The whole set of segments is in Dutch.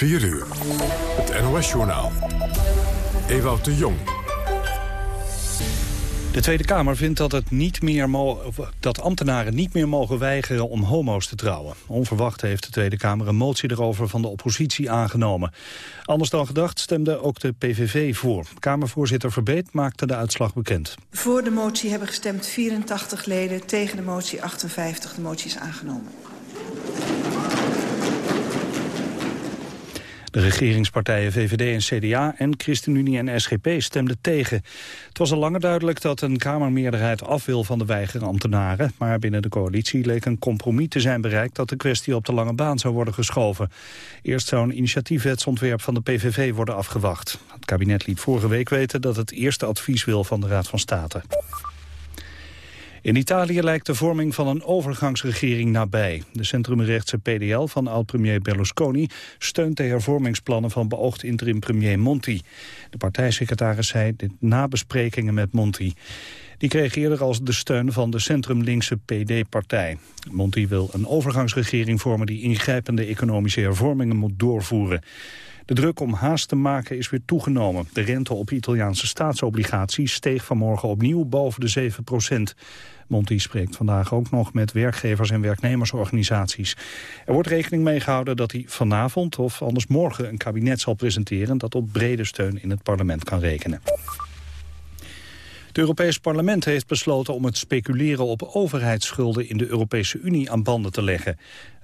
4 uur. Het NOS-journaal. Ewout de Jong. De Tweede Kamer vindt dat, het niet meer dat ambtenaren niet meer mogen weigeren om homo's te trouwen. Onverwacht heeft de Tweede Kamer een motie erover van de oppositie aangenomen. Anders dan gedacht stemde ook de PVV voor. Kamervoorzitter Verbeet maakte de uitslag bekend. Voor de motie hebben gestemd 84 leden, tegen de motie 58. De motie is aangenomen. De regeringspartijen VVD en CDA en ChristenUnie en SGP stemden tegen. Het was al langer duidelijk dat een Kamermeerderheid af wil van de weigerambtenaren. Maar binnen de coalitie leek een compromis te zijn bereikt dat de kwestie op de lange baan zou worden geschoven. Eerst zou een initiatiefwetsontwerp van de PVV worden afgewacht. Het kabinet liet vorige week weten dat het eerste advies wil van de Raad van State. In Italië lijkt de vorming van een overgangsregering nabij. De centrumrechtse PDL van oud-premier Berlusconi steunt de hervormingsplannen van beoogd interim-premier Monti. De partijsecretaris zei dit na besprekingen met Monti. Die kreeg eerder als de steun van de centrumlinkse PD-partij. Monti wil een overgangsregering vormen die ingrijpende economische hervormingen moet doorvoeren. De druk om haast te maken is weer toegenomen. De rente op Italiaanse staatsobligaties steeg vanmorgen opnieuw boven de 7 procent. Monti spreekt vandaag ook nog met werkgevers- en werknemersorganisaties. Er wordt rekening mee gehouden dat hij vanavond of anders morgen een kabinet zal presenteren... dat op brede steun in het parlement kan rekenen. Het Europees Parlement heeft besloten om het speculeren op overheidsschulden in de Europese Unie aan banden te leggen.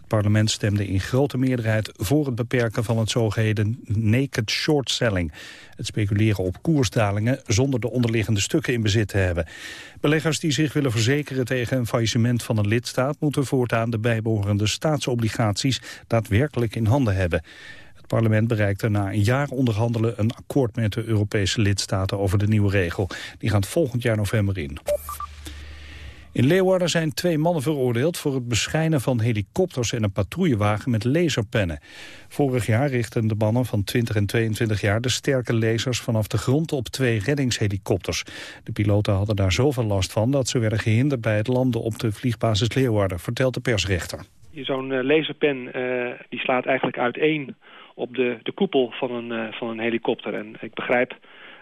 Het parlement stemde in grote meerderheid voor het beperken van het zogeheten naked short selling. Het speculeren op koersdalingen zonder de onderliggende stukken in bezit te hebben. Beleggers die zich willen verzekeren tegen een faillissement van een lidstaat moeten voortaan de bijbehorende staatsobligaties daadwerkelijk in handen hebben. Het parlement bereikte na een jaar onderhandelen een akkoord met de Europese lidstaten over de nieuwe regel. Die gaat volgend jaar november in. In Leeuwarden zijn twee mannen veroordeeld voor het beschijnen van helikopters en een patrouillewagen met laserpennen. Vorig jaar richtten de mannen van 20 en 22 jaar de sterke lasers vanaf de grond op twee reddingshelikopters. De piloten hadden daar zoveel last van dat ze werden gehinderd bij het landen op de vliegbasis Leeuwarden, vertelt de persrechter. Zo'n uh, laserpen uh, die slaat eigenlijk uiteen op de, de koepel van een, uh, van een helikopter. En ik begrijp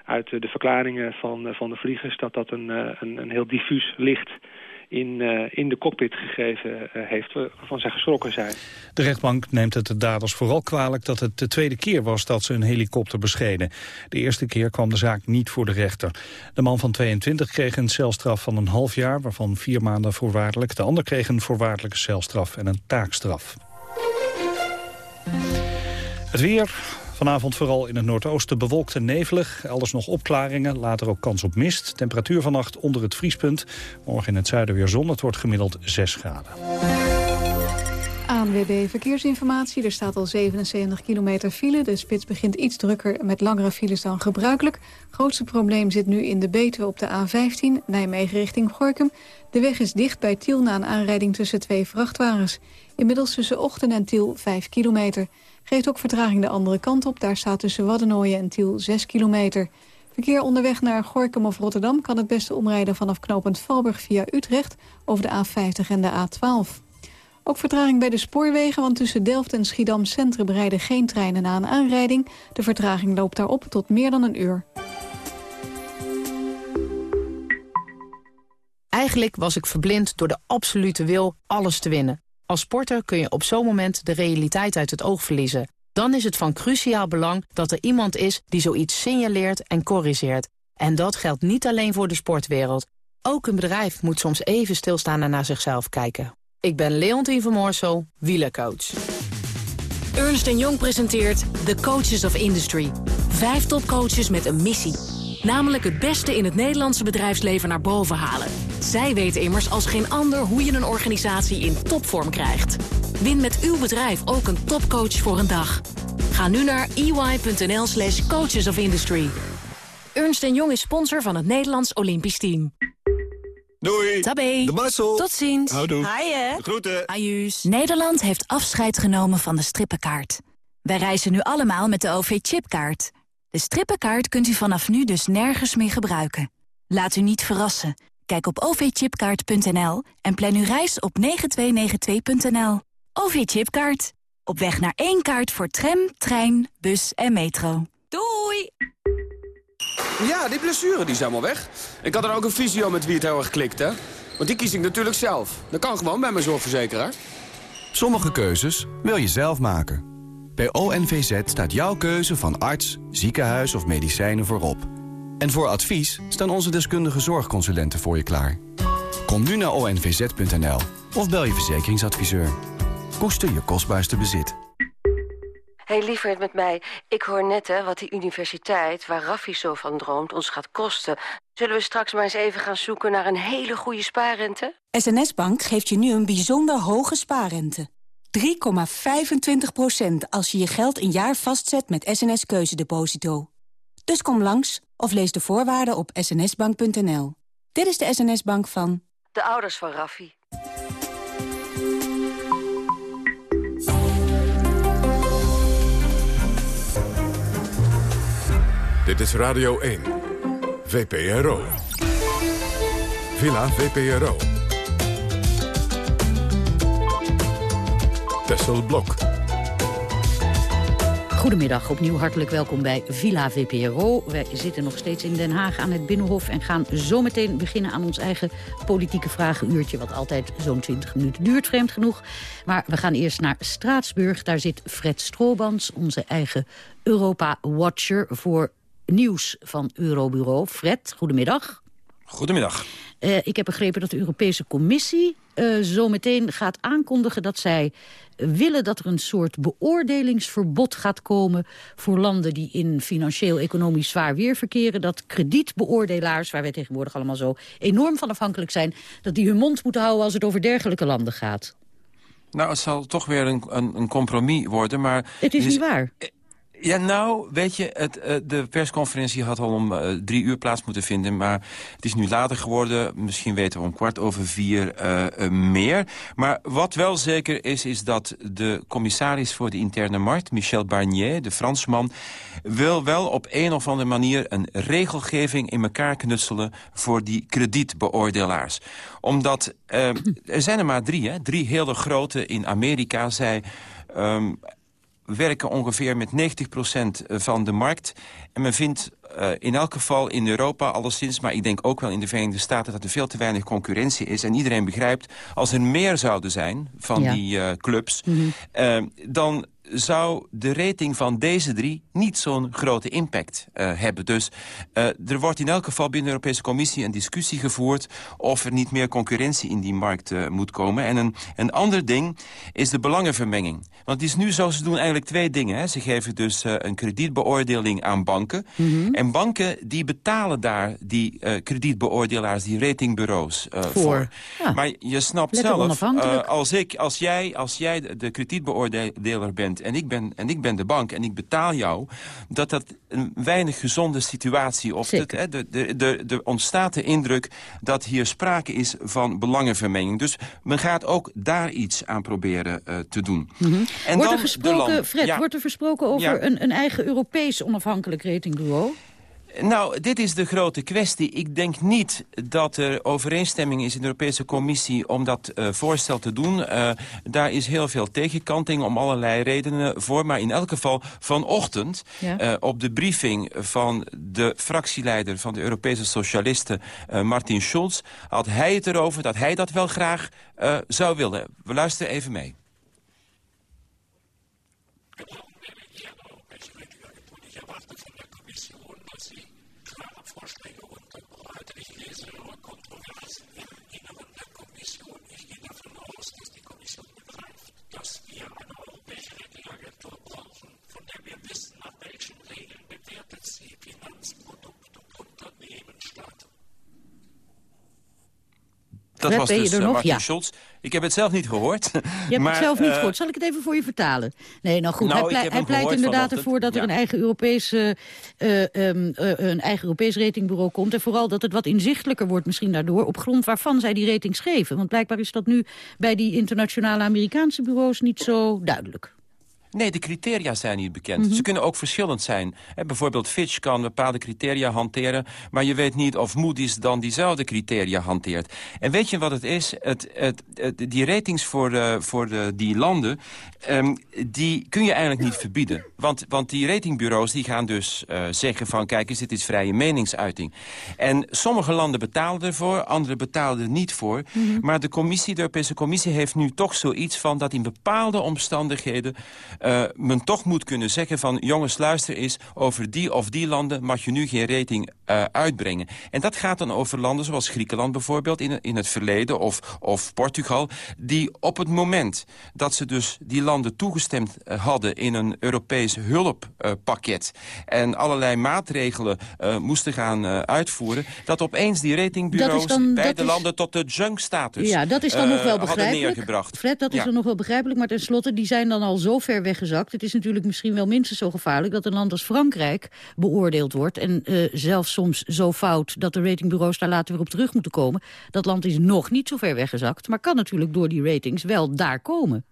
uit de verklaringen van, van de vliegers dat dat een, een, een heel diffuus licht in, uh, in de cockpit gegeven uh, heeft, waarvan zij geschrokken zijn. De rechtbank neemt het de daders vooral kwalijk dat het de tweede keer was dat ze een helikopter beschenen. De eerste keer kwam de zaak niet voor de rechter. De man van 22 kreeg een celstraf van een half jaar, waarvan vier maanden voorwaardelijk. De ander kreeg een voorwaardelijke celstraf en een taakstraf. Het weer, Vanavond vooral in het noordoosten bewolkt en nevelig. Elders nog opklaringen, later ook kans op mist. Temperatuur vannacht onder het vriespunt. Morgen in het zuiden weer zon. Het wordt gemiddeld 6 graden. ANWB Verkeersinformatie. Er staat al 77 kilometer file. De spits begint iets drukker met langere files dan gebruikelijk. Grootste probleem zit nu in de Betuwe op de A15, Nijmegen richting Gorkum. De weg is dicht bij Tiel na een aanrijding tussen twee vrachtwagens. Inmiddels tussen Ochten en Tiel 5 kilometer. Geeft ook vertraging de andere kant op. Daar staat tussen Waddenooien en Tiel 6 kilometer. Verkeer onderweg naar Gorkum of Rotterdam kan het beste omrijden vanaf knooppunt Valburg via Utrecht over de A50 en de A12. Ook vertraging bij de spoorwegen, want tussen Delft en Schiedam Centrum rijden geen treinen na een aanrijding. De vertraging loopt daarop tot meer dan een uur. Eigenlijk was ik verblind door de absolute wil alles te winnen. Als sporter kun je op zo'n moment de realiteit uit het oog verliezen. Dan is het van cruciaal belang dat er iemand is die zoiets signaleert en corrigeert. En dat geldt niet alleen voor de sportwereld. Ook een bedrijf moet soms even stilstaan en naar zichzelf kijken. Ik ben Leontien van Moorsel, wielercoach. Ernst Jong presenteert The Coaches of Industry. Vijf topcoaches met een missie. Namelijk het beste in het Nederlandse bedrijfsleven naar boven halen. Zij weten immers als geen ander hoe je een organisatie in topvorm krijgt. Win met uw bedrijf ook een topcoach voor een dag. Ga nu naar ey.nl slash coaches of industry. Ernst Jong is sponsor van het Nederlands Olympisch Team. Doei. Tabé. De Marcel. Tot ziens. Houdoe. Haaien. Groeten. Ajuus. Nederland heeft afscheid genomen van de strippenkaart. Wij reizen nu allemaal met de OV-chipkaart. De strippenkaart kunt u vanaf nu dus nergens meer gebruiken. Laat u niet verrassen. Kijk op ovchipkaart.nl en plan uw reis op 9292.nl. OV-chipkaart. Op weg naar één kaart voor tram, trein, bus en metro. Doei! Ja, die blessure die is helemaal weg. Ik had er ook een visio met wie het heel erg klikt, hè? Want die kies ik natuurlijk zelf. Dat kan gewoon bij mijn zorgverzekeraar. Sommige keuzes wil je zelf maken. Bij ONVZ staat jouw keuze van arts, ziekenhuis of medicijnen voorop. En voor advies staan onze deskundige zorgconsulenten voor je klaar. Kom nu naar onvz.nl of bel je verzekeringsadviseur. Koester je kostbaarste bezit. Hé, hey, lieverd met mij. Ik hoor net hè, wat die universiteit, waar Raffi zo van droomt, ons gaat kosten. Zullen we straks maar eens even gaan zoeken naar een hele goede spaarrente? SNS Bank geeft je nu een bijzonder hoge spaarrente. 3,25% als je je geld een jaar vastzet met SNS Keuzedeposito. Dus kom langs of lees de voorwaarden op snsbank.nl. Dit is de SNS Bank van... De ouders van Raffi. Dit is Radio 1. VPRO. Villa VPRO. Tessel Blok. Goedemiddag, opnieuw hartelijk welkom bij Villa VPRO. Wij zitten nog steeds in Den Haag aan het Binnenhof... en gaan zometeen beginnen aan ons eigen politieke vragenuurtje... wat altijd zo'n 20 minuten duurt, vreemd genoeg. Maar we gaan eerst naar Straatsburg. Daar zit Fred Stroobans, onze eigen Europa-watcher... voor nieuws van Eurobureau. Fred, goedemiddag. Goedemiddag. Uh, ik heb begrepen dat de Europese Commissie uh, zometeen gaat aankondigen dat zij willen dat er een soort beoordelingsverbod gaat komen voor landen die in financieel-economisch zwaar weer verkeren. Dat kredietbeoordelaars, waar wij tegenwoordig allemaal zo enorm van afhankelijk zijn, dat die hun mond moeten houden als het over dergelijke landen gaat. Nou, het zal toch weer een, een, een compromis worden, maar... Het is niet waar. Ja, nou, weet je, het, uh, de persconferentie had al om uh, drie uur plaats moeten vinden... maar het is nu later geworden. Misschien weten we om kwart over vier uh, meer. Maar wat wel zeker is, is dat de commissaris voor de interne markt... Michel Barnier, de Fransman, wil wel op een of andere manier... een regelgeving in elkaar knutselen voor die kredietbeoordelaars. Omdat, er zijn er maar drie, hè? Drie hele grote in Amerika. Zij... Um, werken ongeveer met 90% van de markt. En men vindt uh, in elk geval in Europa alleszins... maar ik denk ook wel in de Verenigde Staten... dat er veel te weinig concurrentie is. En iedereen begrijpt, als er meer zouden zijn van ja. die uh, clubs... Mm -hmm. uh, dan zou de rating van deze drie niet zo'n grote impact uh, hebben. Dus uh, er wordt in elk geval binnen de Europese Commissie een discussie gevoerd... of er niet meer concurrentie in die markt uh, moet komen. En een, een ander ding is de belangenvermenging. Want het is nu zo, ze doen eigenlijk twee dingen. Hè. Ze geven dus een kredietbeoordeling aan banken. Mm -hmm. En banken die betalen daar die kredietbeoordelaars, die ratingbureaus voor. voor. Ja. Maar je snapt Lekker zelf, als, ik, als, jij, als jij de kredietbeoordeler bent en ik, ben, en ik ben de bank en ik betaal jou... dat dat een weinig gezonde situatie... of het, hè, de, de, de, de ontstaat de indruk dat hier sprake is van belangenvermenging. Dus men gaat ook daar iets aan proberen uh, te doen. Mm -hmm. en wordt, er gesproken, Fred, ja. wordt er gesproken over ja. een, een eigen Europees onafhankelijk ratingbureau? Nou, dit is de grote kwestie. Ik denk niet dat er overeenstemming is in de Europese Commissie om dat uh, voorstel te doen. Uh, daar is heel veel tegenkanting om allerlei redenen voor. Maar in elk geval vanochtend ja. uh, op de briefing van de fractieleider van de Europese Socialisten, Martin Schulz, had hij het erover dat hij dat wel graag zou willen. We luisteren even mee. Dat was dus uh, Martin ja. Schulz. Ik heb het zelf niet gehoord. Je hebt maar, het zelf niet uh, gehoord. Zal ik het even voor je vertalen? Nee, nou goed. Nou, hij, pleit, hij pleit inderdaad ervoor dat ja. er een eigen, Europese, uh, um, een eigen Europees ratingbureau komt. En vooral dat het wat inzichtelijker wordt misschien daardoor... op grond waarvan zij die ratings geven. Want blijkbaar is dat nu bij die internationale Amerikaanse bureaus niet zo duidelijk. Nee, de criteria zijn niet bekend. Mhm. Ze kunnen ook verschillend zijn. Bijvoorbeeld Fitch kan bepaalde criteria hanteren... maar je weet niet of Moody's dan diezelfde criteria hanteert. En weet je wat het is? Het, het, het- die ratings voor, eh, voor de, die landen... ehm, die kun je eigenlijk niet verbieden. Want, want die ratingbureaus die gaan dus eh, zeggen van... kijk eens, dit is vrije meningsuiting. En sommige landen betalen ervoor, andere betalen er niet voor. Maar de commissie, de Europese Commissie heeft nu toch zoiets van... dat in bepaalde omstandigheden eh, men toch moet kunnen zeggen van... jongens, luister eens, over die of die landen mag je nu geen rating eh, uitbrengen. En dat gaat dan over landen zoals Griekenland bijvoorbeeld in, in het verleden... Of, of Portugal, die op het moment dat ze dus die landen toegestemd eh, hadden... in een Europees hulppakket en allerlei maatregelen moesten gaan uitvoeren... dat opeens die ratingbureaus dan- bij de is- landen tot de junk-status Ja, dat is dan nog wel hadden begrijpelijk. neergebracht. Fred, dat is Ja. dan nog wel begrijpelijk. Maar tenslotte, die zijn dan al zo ver weggezakt. Het is natuurlijk misschien wel minstens zo gevaarlijk... dat een land als Frankrijk beoordeeld wordt. En eh, zelfs soms zo fout dat de ratingbureaus daar later weer op terug moeten komen. Dat land is nog niet zo ver weggezakt. Maar kan natuurlijk door die ratings wel daar komen.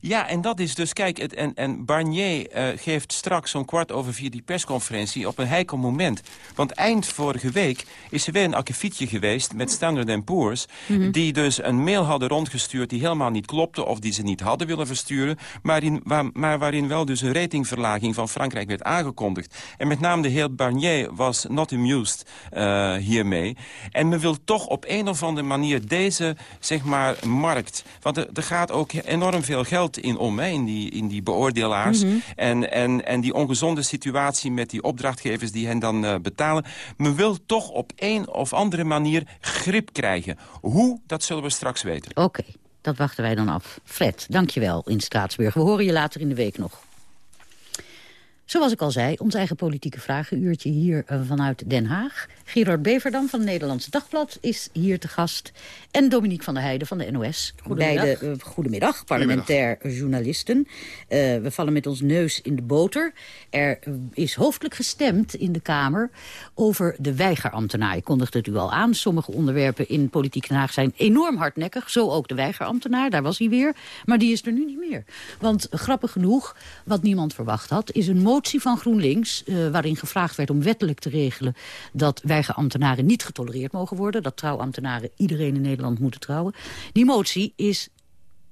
Ja, en dat is dus, kijk, het, en, en Barnier eh, geeft straks om kwart over vier die persconferentie op een heikel moment. Want eind vorige week is er weer een akkefietje geweest met Standard Poor's... Mhm. die dus een mail hadden rondgestuurd die helemaal niet klopte... of die ze niet hadden willen versturen... maar, in, waar- maar waarin wel dus een ratingverlaging van Frankrijk werd aangekondigd. En met name de heer Barnier was not amused eh, hiermee. En men wil toch op een of andere manier deze, zeg maar, markt... want er, er gaat ook enorm veel geld in om, hè, in, die, in die beoordelaars. Mhm. en, en, en die ongezonde situatie met die opdrachtgevers die hen dan eh, betalen. Men wil toch op een of andere manier grip krijgen. Hoe, dat zullen we straks weten. Oké, dat wachten wij dan af. Fred, dankjewel in Straatsburg. We horen je later in de week nog. Zoals ik al zei, ons eigen politieke vragenuurtje hier eh, vanuit Den Haag. Gerard Beverdam van het Nederlands Dagblad is hier te gast. En Dominique van der Heijden van de NOS. Goedemiddag. Beide, eh, goedemiddag, parlementair journalisten. Eh, we vallen met ons neus in de boter. Er is hoofdelijk gestemd in de Kamer over de weigerambtenaar. Ik kondigde het u al aan. Sommige onderwerpen in Politiek Den Haag zijn enorm hardnekkig. Zo ook de weigerambtenaar, daar was hij weer. Maar die is er nu niet meer. Want grappig genoeg, wat niemand verwacht had... is een motie van GroenLinks eh, waarin gevraagd werd om wettelijk te regelen... dat weigerambtenaren niet getolereerd mogen worden. Dat trouwambtenaren iedereen in Nederland moeten trouwen. Die motie is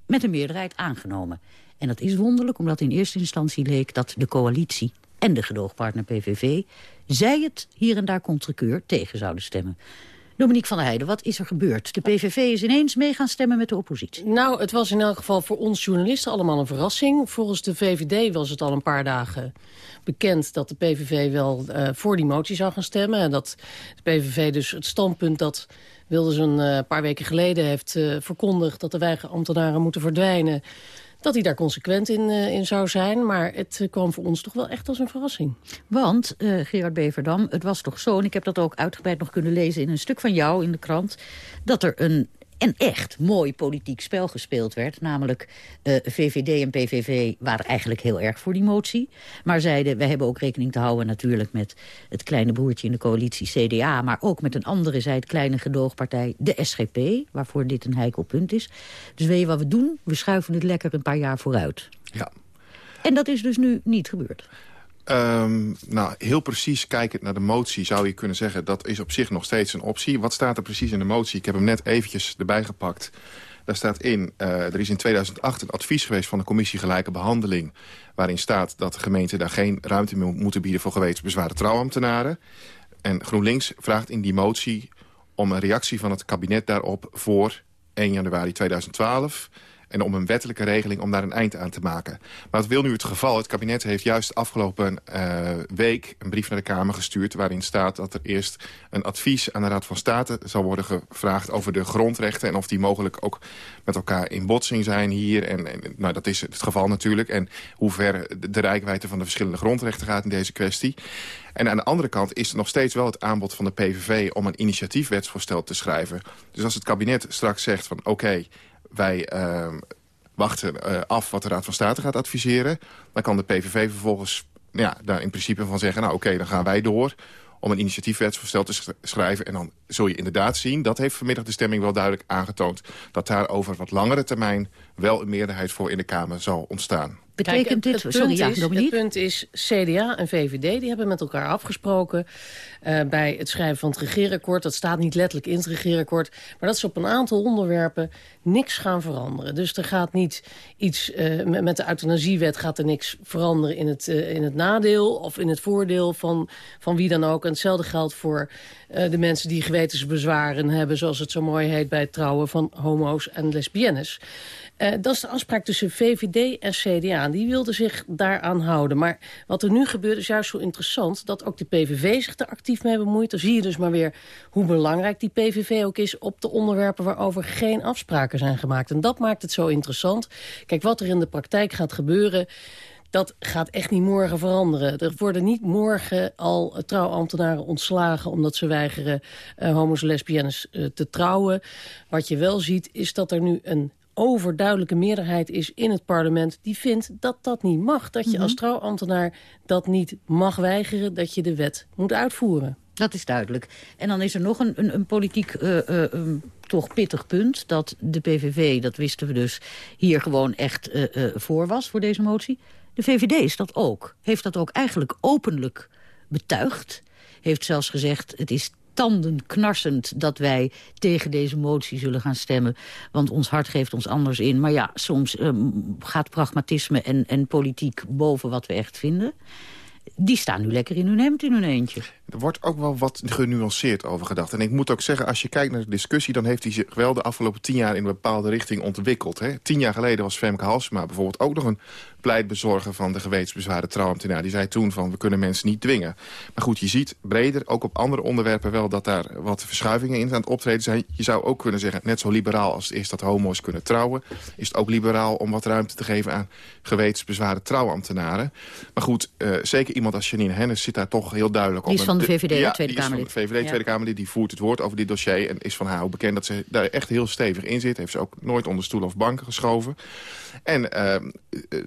met een meerderheid aangenomen. En dat is wonderlijk, omdat in eerste instantie leek dat de coalitie en de gedoogpartner PVV... zij het hier en daar contrekeur tegen zouden stemmen. Dominique van der Heijden, wat is er gebeurd? De PVV is ineens mee gaan stemmen met de oppositie. Nou, het was in elk geval voor ons journalisten allemaal een verrassing. Volgens de VVD was het al een paar dagen bekend dat de PVV wel eh, voor die motie zou gaan stemmen. En dat de PVV dus het standpunt dat Wilders een eh, paar weken geleden heeft eh, verkondigd... dat de weigerambtenaren moeten verdwijnen dat hij daar consequent in, eh, in zou zijn. Maar het eh, kwam voor ons toch wel echt als een verrassing. Want, eh, Gerard Beverdam, het was toch zo... en ik heb dat ook uitgebreid nog kunnen lezen in een stuk van jou in de krant... dat er een en echt mooi politiek spel gespeeld werd. Namelijk eh, VVD en PVV waren eigenlijk heel erg voor die motie. Maar zeiden, wij hebben ook rekening te houden natuurlijk met het kleine broertje in de coalitie CDA. Maar ook met een andere zij, het kleine gedoogpartij, de SGP. Waarvoor dit een heikel punt is. Dus weet je wat we doen? We schuiven het lekker een paar jaar vooruit. Ja. En dat is dus nu niet gebeurd. Ehm, nou, heel precies kijkend naar de motie zou je kunnen zeggen... dat is op zich nog steeds een optie. Wat staat er precies in de motie? Ik heb hem net eventjes erbij gepakt. Daar staat in, eh, er is in 2008 een advies geweest van de commissie Gelijke Behandeling... waarin staat dat de gemeenten daar geen ruimte meer moeten bieden... voor gewetensbezwaren trouwambtenaren. En GroenLinks vraagt in die motie om een reactie van het kabinet daarop... voor 1 januari 2012 en om een wettelijke regeling om daar een eind aan te maken. Maar dat wil nu het geval. Het kabinet heeft juist afgelopen uh, week een brief naar de Kamer gestuurd... waarin staat dat er eerst een advies aan de Raad van State zal worden gevraagd... over de grondrechten en of die mogelijk ook met elkaar in botsing zijn hier. En, nou, dat is het geval natuurlijk. En hoe ver de, de rijkwijde van de verschillende grondrechten gaat in deze kwestie. En aan de andere kant is er nog steeds wel het aanbod van de PVV... om een initiatiefwetsvoorstel te schrijven. Dus als het kabinet straks zegt van oké... wij uh, wachten uh, af wat de Raad van State gaat adviseren... dan kan de PVV vervolgens ja, daar in principe van zeggen... nou oké, dan gaan wij door om een initiatiefwetsvoorstel te schrijven. En dan zul je inderdaad zien, dat heeft vanmiddag de stemming wel duidelijk aangetoond... dat daar over wat langere termijn wel een meerderheid voor in de Kamer zal ontstaan. Betekent dit... Het, sorry, ja, is, het punt is, CDA en VVD die hebben met elkaar afgesproken... Uh, bij het schrijven van het regeerakkoord. Dat staat niet letterlijk in het regeerakkoord. Maar dat ze op een aantal onderwerpen niks gaan veranderen. Dus er gaat niet iets... Uh, met de euthanasiewet gaat er niks veranderen in het, uh, in het nadeel... of in het voordeel van, van wie dan ook. En hetzelfde geldt voor de mensen die gewetensbezwaren hebben... zoals het zo mooi heet bij het trouwen van homo's en lesbiennes. Uh, dat is de afspraak tussen VVD en CDA. Die wilden zich daaraan houden. Maar wat er nu gebeurt is juist zo interessant... dat ook de PVV zich er actief mee bemoeit. Dan zie je dus maar weer hoe belangrijk die PVV ook is... op de onderwerpen waarover geen afspraken zijn gemaakt. En dat maakt het zo interessant. Kijk, wat er in de praktijk gaat gebeuren dat gaat echt niet morgen veranderen. Er worden niet morgen al trouwambtenaren ontslagen... omdat ze weigeren uh, homo's lesbiennes uh, te trouwen. Wat je wel ziet is dat er nu een overduidelijke meerderheid is in het parlement... die vindt dat dat niet mag. Dat je Mhm. als trouwambtenaar dat niet mag weigeren... dat je de wet moet uitvoeren. Dat is duidelijk. En dan is er nog een, een, een politiek uh, uh, um, toch pittig punt... dat de PVV, dat wisten we dus, hier gewoon echt uh, voor was voor deze motie. De VVD is dat ook. Heeft dat ook eigenlijk openlijk betuigd. Heeft zelfs gezegd, het is tandenknarsend dat wij tegen deze motie zullen gaan stemmen. Want ons hart geeft ons anders in. Maar ja, soms um, gaat pragmatisme en, en politiek boven wat we echt vinden. Die staan nu lekker in hun hemd in hun eentje. Er wordt ook wel wat genuanceerd over gedacht. En ik moet ook zeggen, als je kijkt naar de discussie... dan heeft hij zich wel de afgelopen tien jaar in een bepaalde richting ontwikkeld. Hè? Tien jaar geleden was Femke Halsema bijvoorbeeld ook nog een pleitbezorger... van de gewetensbezwaren trouwambtenaar. Die zei toen van, we kunnen mensen niet dwingen. Maar goed, je ziet breder, ook op andere onderwerpen wel... dat daar wat verschuivingen in aan het optreden zijn. Je zou ook kunnen zeggen, net zo liberaal als het is dat homo's kunnen trouwen... is het ook liberaal om wat ruimte te geven aan gewetensbezwaren trouwambtenaren. Maar goed, uh, zeker iemand als Janine Hennis zit daar toch heel duidelijk op. De VVD, ja, Tweede Kamerlid. VVD, Tweede Kamerlid. Die voert het woord over dit dossier. En is van haar ook bekend dat ze daar echt heel stevig in zit. Heeft ze ook nooit onder stoelen of banken geschoven. En uh, uh,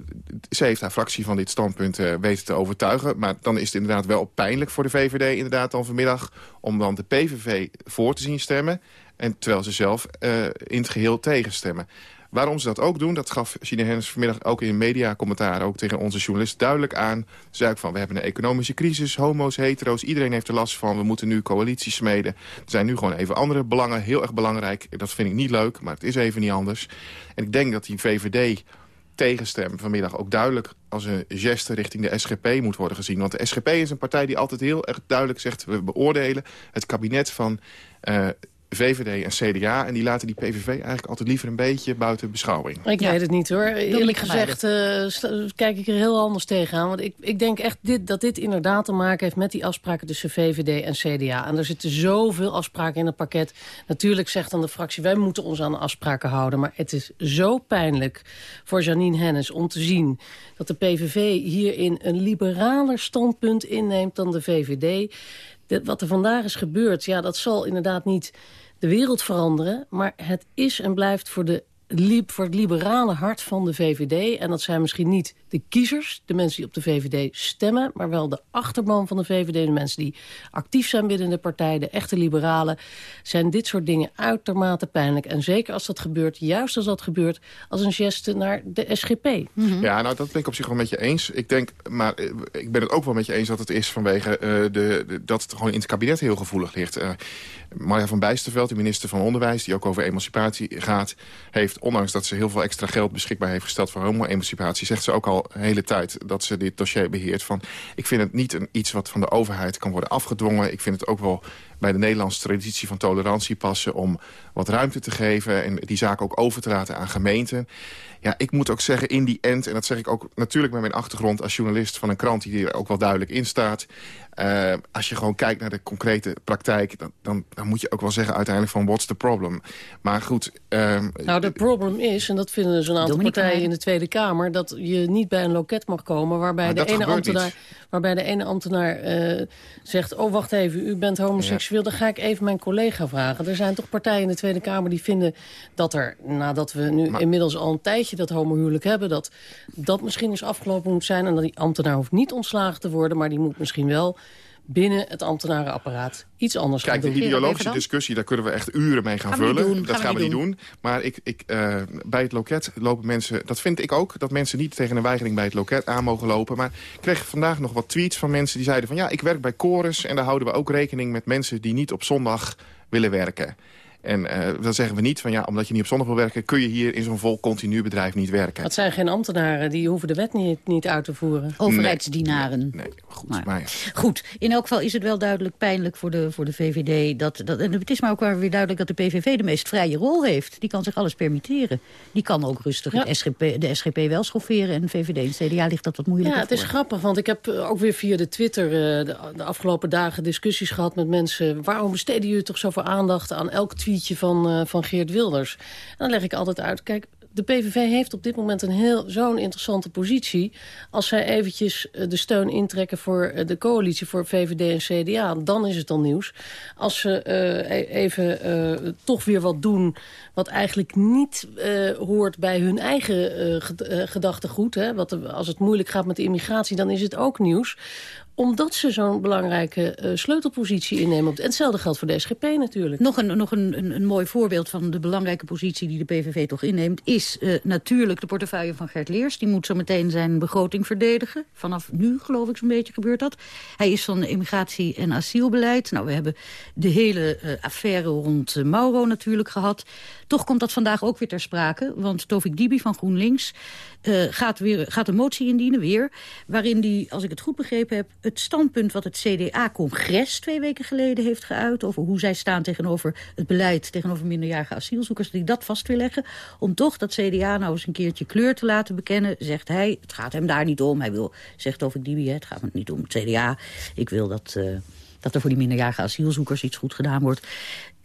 ze heeft haar fractie van dit standpunt uh, weten te overtuigen. Maar dan is het inderdaad wel pijnlijk voor de VVD inderdaad dan vanmiddag... om dan de PVV voor te zien stemmen. En terwijl ze zelf uh, in het geheel tegenstemmen. Waarom ze dat ook doen, dat gaf Chine Hennis vanmiddag ook in mediacommentaar... ook tegen onze journalist duidelijk aan. Ze van, we hebben een economische crisis, homo's, hetero's... iedereen heeft er last van, we moeten nu coalities smeden. Er zijn nu gewoon even andere belangen, heel erg belangrijk. Dat vind ik niet leuk, maar het is even niet anders. En ik denk dat die VVD tegenstem vanmiddag ook duidelijk als een geste richting de SGP moet worden gezien. Want de SGP is een partij die altijd heel erg duidelijk zegt... we beoordelen het kabinet van uh, VVD en CDA... en die laten die PVV eigenlijk altijd liever een beetje buiten beschouwing. Ik ja. weet het niet hoor. Eerlijk gezegd uh, kijk ik er heel anders tegenaan. Want ik, ik denk echt dit, dat dit inderdaad te maken heeft met die afspraken tussen VVD en CDA. En er zitten zoveel afspraken in het pakket. Natuurlijk zegt dan de fractie, wij moeten ons aan de afspraken houden. Maar het is zo pijnlijk voor Janine Hennis om te zien... dat de PVV hierin een liberaler standpunt inneemt dan de VVD... De, wat er vandaag is gebeurd, ja, dat zal inderdaad niet de wereld veranderen. Maar het is en blijft voor, de, voor het liberale hart van de VVD. En dat zijn misschien niet de kiezers, de mensen die op de VVD stemmen... maar wel de achterban van de VVD, de mensen die actief zijn binnen de partij... de echte liberalen, zijn dit soort dingen uitermate pijnlijk. En zeker als dat gebeurt, juist als dat gebeurt... als een geste naar de SGP. Mm -hmm. Ja, nou, dat ben ik op zich wel met je eens. Ik denk, maar ik ben het ook wel met je eens dat het is vanwege... Uh, de, de, dat het gewoon in het kabinet heel gevoelig ligt. Uh, Marja van Bijsterveld, de minister van Onderwijs... die ook over emancipatie gaat... heeft, ondanks dat ze heel veel extra geld beschikbaar heeft gesteld... voor homo-emancipatie, zegt ze ook al hele tijd... dat ze dit dossier beheert. Van, ik vind het niet een, iets wat van de overheid kan worden afgedwongen. Ik vind het ook wel bij de Nederlandse traditie van tolerantie passen... om wat ruimte te geven en die zaak ook over te laten aan gemeenten. Ja, ik moet ook zeggen, in die end, en dat zeg ik ook natuurlijk met mijn achtergrond... als journalist van een krant die er ook wel duidelijk in staat... Uh, als je gewoon kijkt naar de concrete praktijk... Dan, dan, dan, moet je ook wel zeggen uiteindelijk van what's the problem. Maar goed... Uh, nou, de problem is, en dat vinden zo'n aantal partijen in de Tweede Kamer... dat je niet bij een loket mag komen waarbij, de ene, ambtenaar, waarbij de ene ambtenaar uh, zegt... oh, wacht even, u bent homoseksueel, ja. Dan ga ik even mijn collega vragen. Er zijn toch partijen in de Tweede Kamer die vinden dat er... nadat we nu maar, inmiddels al een tijdje dat homohuwelijk hebben... dat dat misschien eens afgelopen moet zijn... en dat die ambtenaar hoeft niet ontslagen te worden... maar die moet misschien wel binnen het ambtenarenapparaat iets anders Kijk, gaan de ideologische discussie, daar kunnen we echt uren mee gaan, vullen. dat gaan we, niet doen. Maar ik, ik, uh, bij het loket lopen mensen, dat vind ik ook... dat mensen niet tegen een weigering bij het loket aan mogen lopen. Maar ik kreeg vandaag nog wat tweets van mensen die zeiden van... ja, ik werk bij Chorus en daar houden we ook rekening met mensen... die niet op zondag willen werken. En uh, dan zeggen we niet van ja, omdat je niet op zondag wil werken... kun je hier in zo'n vol continu bedrijf niet werken. Dat zijn geen ambtenaren, die hoeven de wet niet, niet uit te voeren. Overheidsdienaren. Nee, nee goed. Maar, maar ja. goed, in elk geval is het wel duidelijk pijnlijk voor de, voor de VVD. Dat, dat, en het is maar ook weer duidelijk dat de PVV de meest vrije rol heeft. Die kan zich alles permitteren. Die kan ook rustig ja. SGP, de SGP wel schofferen. En de VVD en CDA ligt dat wat moeilijker Ja, het is grappig, want ik heb ook weer via de Twitter... Uh, de, de, afgelopen dagen discussies gehad met mensen. Waarom besteden jullie toch zoveel aandacht aan elk tweetje van... Uh, van Geert Wilders. Dan leg ik altijd uit, kijk, de PVV heeft op dit moment een heel zo'n interessante positie. Als zij eventjes eh, de steun intrekken voor eh, de coalitie voor VVD en CDA, dan is het al nieuws. Als ze uh, even toch weer wat doen wat eigenlijk niet hoort bij hun eigen gedachtegoed. Hè? Wat, als het moeilijk gaat met de immigratie, dan is het ook nieuws omdat ze zo'n belangrijke uh, sleutelpositie innemen. En hetzelfde geldt voor de SGP natuurlijk. Nog, een, nog een, een, een, mooi voorbeeld van de belangrijke positie die de PVV toch inneemt... is uh, natuurlijk de portefeuille van Gert Leers. Die moet zo meteen zijn begroting verdedigen. Vanaf nu, geloof ik, zo'n beetje gebeurt dat. Hij is van immigratie- en asielbeleid. Nou, we hebben de hele uh, affaire rond Mauro natuurlijk gehad. Toch komt dat vandaag ook weer ter sprake. Want Tovik Dibi van GroenLinks gaat, weer, gaat een motie indienen, weer... waarin die, als ik het goed begrepen heb... het standpunt wat het CDA-congres twee weken geleden heeft geuit... over hoe zij staan tegenover het beleid... tegenover minderjarige asielzoekers, die dat vast wil leggen... om toch dat CDA nou eens een keertje kleur te laten bekennen... zegt hij, het gaat hem daar niet om. Hij wil, zegt over Dibi, het gaat me niet om het CDA. Ik wil dat... Uh, dat er voor die minderjarige asielzoekers iets goed gedaan wordt.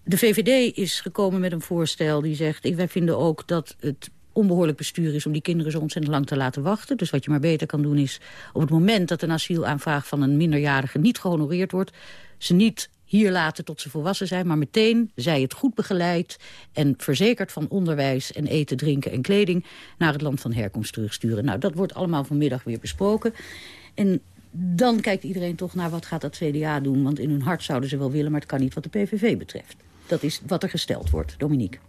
De VVD is gekomen met een voorstel die zegt... wij vinden ook dat het onbehoorlijk bestuur is om die kinderen zo ontzettend lang te laten wachten. Dus wat je maar beter kan doen is op het moment dat een asielaanvraag van een minderjarige niet gehonoreerd wordt, ze niet hier laten tot ze volwassen zijn, maar meteen, zij het goed begeleid en verzekerd van onderwijs en eten, drinken en kleding naar het land van herkomst terugsturen. Nou, dat wordt allemaal vanmiddag weer besproken. En dan kijkt iedereen toch naar wat gaat dat CDA doen, want in hun hart zouden ze wel willen, maar het kan niet wat de PVV betreft. Dat is wat er gesteld wordt. Dominique.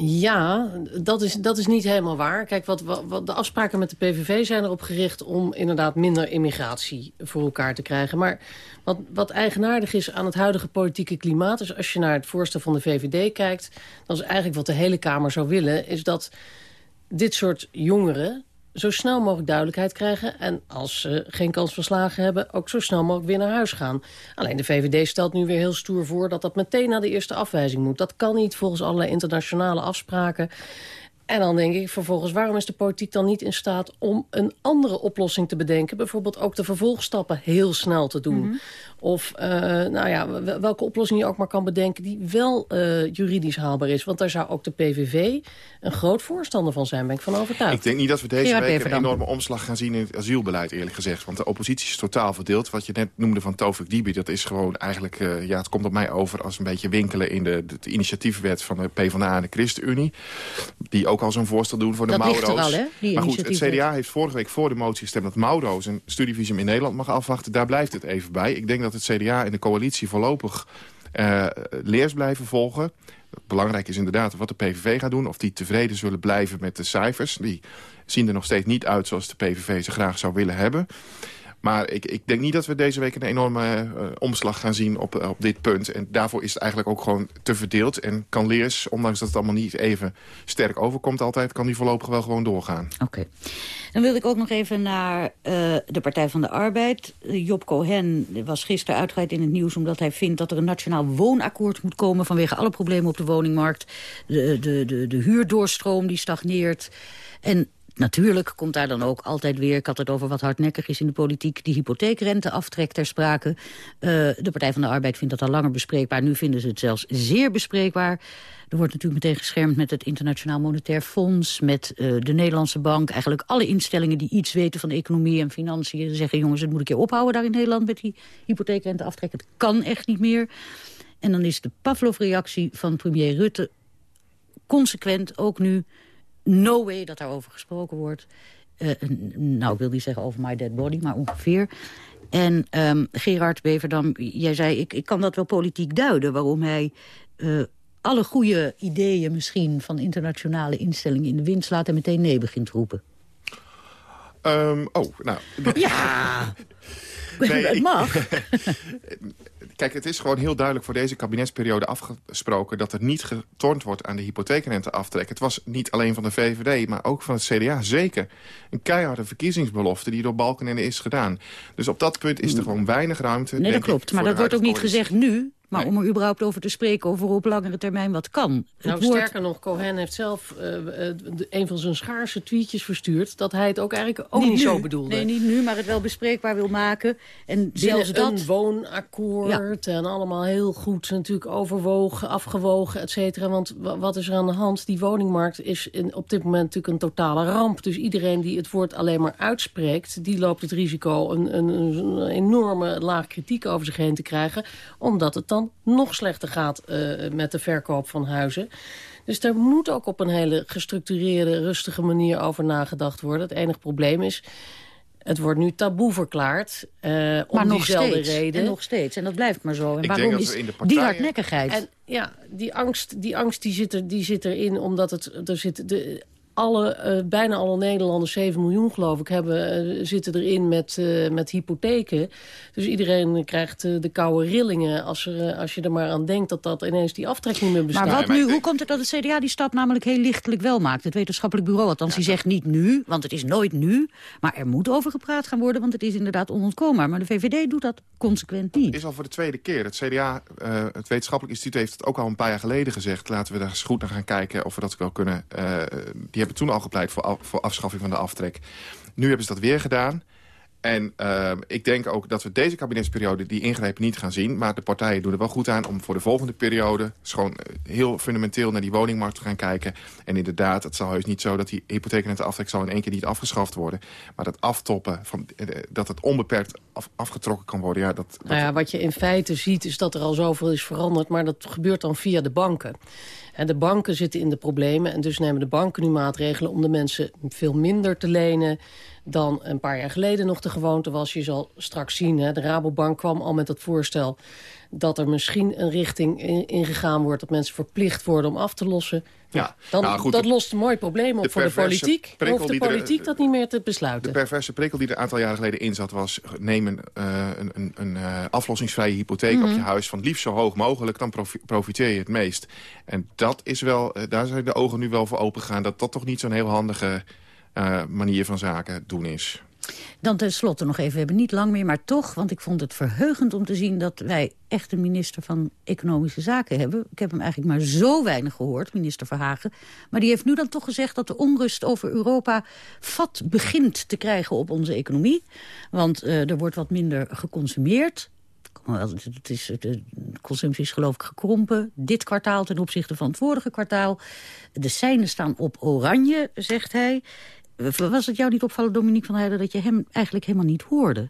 Ja, dat is, dat is niet helemaal waar. Kijk, wat, wat, de afspraken met de PVV zijn erop gericht... om inderdaad minder immigratie voor elkaar te krijgen. Maar wat, wat eigenaardig is aan het huidige politieke klimaat... is als je naar het voorstel van de VVD kijkt... dan is eigenlijk wat de hele Kamer zou willen... is dat dit soort jongeren zo snel mogelijk duidelijkheid krijgen... en als ze geen kans van slagen hebben... ook zo snel mogelijk weer naar huis gaan. Alleen de VVD stelt nu weer heel stoer voor... dat dat meteen na de eerste afwijzing moet. Dat kan niet volgens allerlei internationale afspraken. En dan denk ik vervolgens, waarom is de politiek dan niet in staat... om een andere oplossing te bedenken? Bijvoorbeeld ook de vervolgstappen heel snel te doen. -hmm. Of uh, nou ja, welke oplossing je ook maar kan bedenken... die wel uh, juridisch haalbaar is. Want daar zou ook de PVV een groot voorstander van zijn, ben ik van overtuigd. Ik denk niet dat we deze Gerard week een enorme omslag gaan zien in het asielbeleid, eerlijk gezegd. Want de oppositie is totaal verdeeld. Wat je net noemde van Tovik Dibi, dat is gewoon eigenlijk... Uh, ja, het komt op mij over als een beetje winkelen in de, de, de initiatiefwet van de PvdA en de ChristenUnie. Die ook al zo'n voorstel doen voor de dat Mauro's. Al, hè, maar goed, het CDA heeft vorige week voor de motie gestemd... dat Mauro's een studievisum in Nederland mag afwachten. Daar blijft het even bij. Ik denk dat het CDA en de coalitie voorlopig uh, leers blijven volgen. Belangrijk is inderdaad wat de PVV gaat doen. Of die tevreden zullen blijven met de cijfers. Die zien er nog steeds niet uit zoals de PVV ze graag zou willen hebben. Maar ik, ik denk niet dat we deze week een enorme uh, omslag gaan zien op, op dit punt. En daarvoor is het eigenlijk ook gewoon te verdeeld. En kan Leers, ondanks dat het allemaal niet even sterk overkomt altijd... kan die voorlopig wel gewoon doorgaan. Oké. Dan wil ik ook nog even naar uh, de Partij van de Arbeid. Job Cohen was gisteren uitgebreid in het nieuws... omdat hij vindt dat er een nationaal woonakkoord moet komen... vanwege alle problemen op de woningmarkt. De, de, de, de huurdoorstroom die stagneert... En Natuurlijk komt daar dan ook altijd weer, ik had het over wat hardnekkig is in de politiek, die hypotheekrenteaftrek ter sprake. Uh, de Partij van de Arbeid vindt dat al langer bespreekbaar. Nu vinden ze het zelfs zeer bespreekbaar. Er wordt natuurlijk meteen geschermd met het Internationaal Monetair Fonds... met uh, de Nederlandse Bank. Eigenlijk alle instellingen die iets weten van economie en financiën... zeggen, jongens, het moet een keer ophouden daar in Nederland... met die hypotheekrenteaftrek. Het kan echt niet meer. En dan is de Pavlov-reactie van premier Rutte... consequent ook nu no way dat daarover gesproken wordt. Uh, nou, ik wil niet zeggen over my dead body, maar ongeveer. En um, Gerard Beverdam, jij zei, ik, ik kan dat wel politiek duiden... waarom hij uh, alle goede ideeën misschien van internationale instellingen in de wind slaat... en meteen nee begint roepen. Um, oh, nou... Ja, nee, het mag. Kijk, het is gewoon heel duidelijk voor deze kabinetsperiode afgesproken... dat er niet getornd wordt aan de hypotheekrenteaftrek. Het was niet alleen van de VVD, maar ook van het CDA zeker. Een keiharde verkiezingsbelofte die door Balkenende is gedaan. Dus op dat punt is er gewoon weinig ruimte. Nee, dat klopt. Maar dat wordt ook niet gezegd nu. Maar om er überhaupt over te spreken over op langere termijn wat kan. Nou, sterker nog, Cohen heeft zelf uh, een van zijn schaarse tweetjes verstuurd... dat hij het ook eigenlijk ook niet, zo bedoelde. Nee, niet nu, maar het wel bespreekbaar wil maken. En zelfs dat... een woonakkoord en allemaal heel goed natuurlijk overwogen, afgewogen, et cetera. Want wat is er aan de hand? Die woningmarkt is in, op dit moment natuurlijk een totale ramp. Dus iedereen die het woord alleen maar uitspreekt... die loopt het risico een, een, een enorme laag kritiek over zich heen te krijgen... omdat het dan nog slechter gaat uh, met de verkoop van huizen. Dus daar moet ook op een hele gestructureerde, rustige manier over nagedacht worden. Het enige probleem is, het wordt nu taboe verklaard. Uh, om nog diezelfde steeds, reden. En nog steeds. En dat blijft maar zo. En Ik waarom denk dat is we in de partijen- die hardnekkigheid? En ja, die angst, die, angst die, zit, er, die zit erin omdat het, er zit de, alle, eh, bijna alle Nederlanders, 7 miljoen geloof ik, hebben, eh, zitten erin met, eh, met hypotheken. Dus iedereen krijgt eh, de koude rillingen als, er, als je er maar aan denkt dat dat ineens die aftrek niet meer bestaat. Maar wat nu, hoe komt het dat het CDA die stap namelijk heel lichtelijk wel maakt? Het wetenschappelijk bureau, althans, die zegt niet nu, want het is nooit nu. Maar er moet over gepraat gaan worden, want het is inderdaad onontkoombaar. Maar de VVD doet dat consequent niet. is al voor de tweede keer. Het CDA, eh, het Wetenschappelijk Instituut, heeft het ook al een paar jaar geleden gezegd. Laten we daar eens goed naar gaan kijken of we dat wel kunnen. Eh, die hebben toen al gepleit voor, voor afschaffing van de aftrek. Nu hebben ze dat weer gedaan. En eh, ik denk ook dat we deze kabinetsperiode die ingrepen niet gaan zien. Maar de partijen doen er wel goed aan om voor de volgende periode... gewoon eh, heel fundamenteel naar die woningmarkt te gaan kijken. En inderdaad, het zal heus niet zo dat die hypotheekrenteaftrek... zal in één keer niet afgeschaft worden. Maar dat aftoppen, van, eh, dat het onbeperkt af- afgetrokken kan worden... Ja, dat, dat Nou ja, wat je in feite ziet is dat er al zoveel is veranderd... maar dat gebeurt dan via de banken. En de banken zitten in de problemen en dus nemen de banken nu maatregelen... om de mensen veel minder te lenen dan een paar jaar geleden nog de gewoonte was. Je zal straks zien, hè, de Rabobank kwam al met het voorstel... dat er misschien een richting in- ingegaan wordt... dat mensen verplicht worden om af te lossen. Ja, Dan, nou goed, dat de- lost een mooi probleem op de voor de politiek. prikkel Hoeft de er- politiek dat niet meer te besluiten. De perverse prikkel die er een aantal jaren geleden in zat... was nemen eh, een, een, een eh, aflossingsvrije hypotheek op Mhm. je huis... van liefst zo hoog mogelijk, dan profi- profiteer je het meest. En dat is wel, eh, daar zijn de ogen nu wel voor open gegaan... dat dat toch niet zo'n heel handige eh, manier van zaken doen is. Dan tenslotte nog even, we hebben niet lang meer, maar toch... want ik vond het verheugend om te zien dat wij echt een minister van Economische Zaken hebben. Ik heb hem eigenlijk maar zo weinig gehoord, minister Verhagen. Maar die heeft nu dan toch gezegd dat de onrust over Europa... vat begint te krijgen op onze economie. Want eh, er wordt wat minder geconsumeerd. Het is, de consumptie is geloof ik gekrompen. Dit kwartaal ten opzichte van het vorige kwartaal. De seinen staan op oranje, zegt hij. Was het jou niet opvallen, Dominique van Heijden... dat je hem eigenlijk helemaal niet hoorde?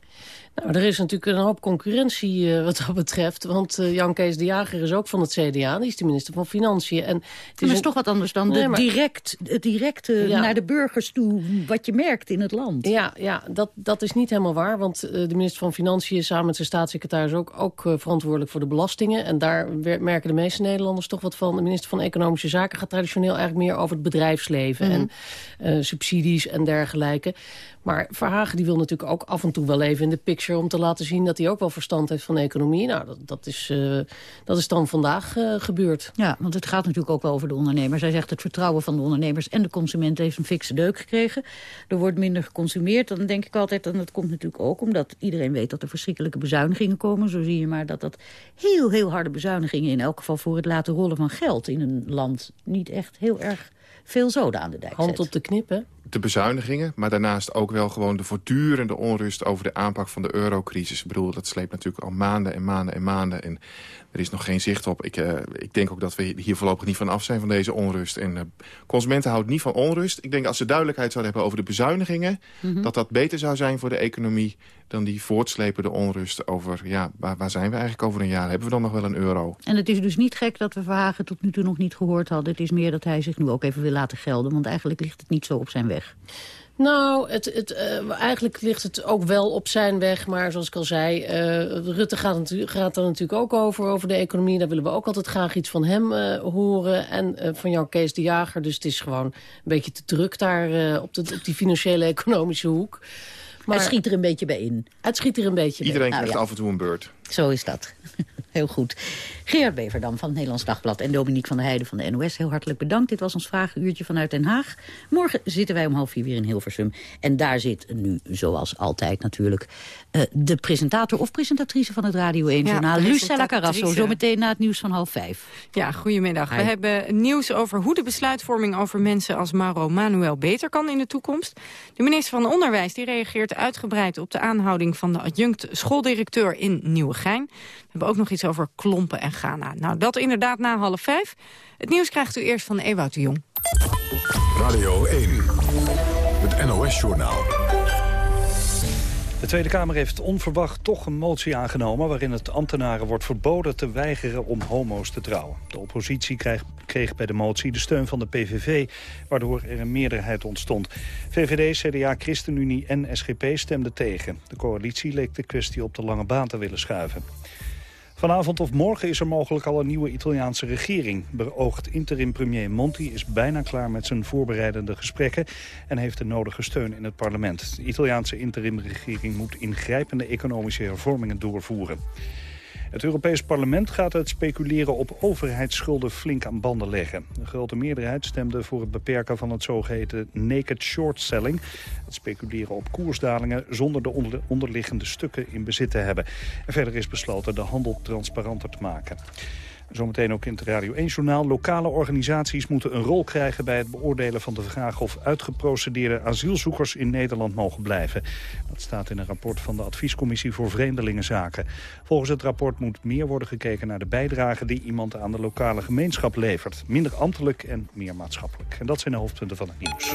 Nou, er is natuurlijk een hoop concurrentie eh, wat dat betreft. Want eh, Jan Kees de Jager is ook van het CDA. Die is de minister van Financiën. En het Maar is toch wat anders dan Nee, de maar- direct, het directe Ja. naar de burgers toe... wat je merkt in het land. Ja, ja dat, dat is niet helemaal waar. Want eh, de minister van Financiën is samen met zijn staatssecretaris ook, ook verantwoordelijk voor de belastingen. En daar merken de meeste Nederlanders toch wat van. De minister van Economische Zaken gaat traditioneel eigenlijk meer over het bedrijfsleven. Mhm. En subsidies en dergelijke. Maar Verhagen die wil natuurlijk ook af en toe wel even in de picture... om te laten zien dat hij ook wel verstand heeft van de economie. Nou, dat, dat, is, eh, dat is dan vandaag eh, gebeurd. Ja, want het gaat natuurlijk ook wel over de ondernemers. Hij zegt het vertrouwen van de ondernemers en de consument heeft een fikse deuk gekregen. Er wordt minder geconsumeerd. Dan denk ik altijd, en dat komt natuurlijk ook omdat iedereen weet dat er verschrikkelijke bezuinigingen komen. Zo zie je maar dat dat heel, heel harde bezuinigingen, in elk geval voor het laten rollen van geld in een land, niet echt heel erg veel zoden aan de dijk Hand zet. op de knip, hè? De bezuinigingen, maar daarnaast ook wel gewoon de voortdurende onrust over de aanpak van de eurocrisis. Ik bedoel, dat sleept natuurlijk al maanden en maanden en maanden en er is nog geen zicht op. Ik, eh, ik denk ook dat we hier voorlopig niet van af zijn van deze onrust. En eh, consumenten houden niet van onrust. Ik denk als ze duidelijkheid zouden hebben over de bezuinigingen, Mhm. dat dat beter zou zijn voor de economie dan die voortslepende onrust over, ja, waar, waar zijn we eigenlijk over een jaar? Hebben we dan nog wel een euro? En het is dus niet gek dat we Verhagen tot nu toe nog niet gehoord hadden. Het is meer dat hij zich nu ook even wil laten gelden. Want eigenlijk ligt het niet zo op zijn weg. Nou, het, het, uh, eigenlijk ligt het ook wel op zijn weg. Maar zoals ik al zei, uh, Rutte gaat, gaat er natuurlijk ook over, over de economie. Daar willen we ook altijd graag iets van hem uh, horen. En van jouw Kees de Jager. Dus het is gewoon een beetje te druk daar op, de, op die financiële economische hoek. Maar het schiet er een beetje bij in. Het schiet er een beetje Iedereen bij krijgt nou, ja. af en toe een beurt. Zo is dat. Heel goed. Gerard Beverdam van het Nederlands Dagblad en Dominique van der Heijden van de NOS. Heel hartelijk bedankt. Dit was ons vragenuurtje vanuit Den Haag. Morgen zitten wij om half vier weer in Hilversum. En daar zit nu, zoals altijd natuurlijk, uh, de presentator of presentatrice van het Radio 1 Journaal, Lucella Carrasso. Zometeen na het nieuws van half vijf. Ja, goedemiddag. Hi. We hebben nieuws over hoe de besluitvorming over mensen als Mauro Manuel beter kan in de toekomst. De minister van Onderwijs die reageert uitgebreid op de aanhouding van de adjunct schooldirecteur in Nieuwegein. We hebben ook nog iets over klompen en Ghana. Nou, dat inderdaad na half vijf. Het nieuws krijgt u eerst van Ewout de Jong. Radio 1, het NOS-journaal. De Tweede Kamer heeft onverwacht toch een motie aangenomen... waarin het ambtenaren wordt verboden te weigeren om homo's te trouwen. De oppositie kreeg, kreeg bij de motie de steun van de PVV... waardoor er een meerderheid ontstond. VVD, CDA, ChristenUnie en SGP stemden tegen. De coalitie leek de kwestie op de lange baan te willen schuiven. Vanavond of morgen is er mogelijk al een nieuwe Italiaanse regering. Beoogd interim-premier Monti is bijna klaar met zijn voorbereidende gesprekken... en heeft de nodige steun in het parlement. De Italiaanse interim-regering moet ingrijpende economische hervormingen doorvoeren. Het Europees Parlement gaat het speculeren op overheidsschulden flink aan banden leggen. Een grote meerderheid stemde voor het beperken van het zogeheten naked short selling. Het speculeren op koersdalingen zonder de onderliggende stukken in bezit te hebben. En verder is besloten de handel transparanter te maken. Zometeen ook in het Radio 1-journaal. Lokale organisaties moeten een rol krijgen bij het beoordelen van de vraag of uitgeprocedeerde asielzoekers in Nederland mogen blijven. Dat staat in een rapport van de Adviescommissie voor Vreemdelingenzaken. Volgens het rapport moet meer worden gekeken naar de bijdrage die iemand aan de lokale gemeenschap levert. Minder ambtelijk en meer maatschappelijk. En dat zijn de hoofdpunten van het nieuws.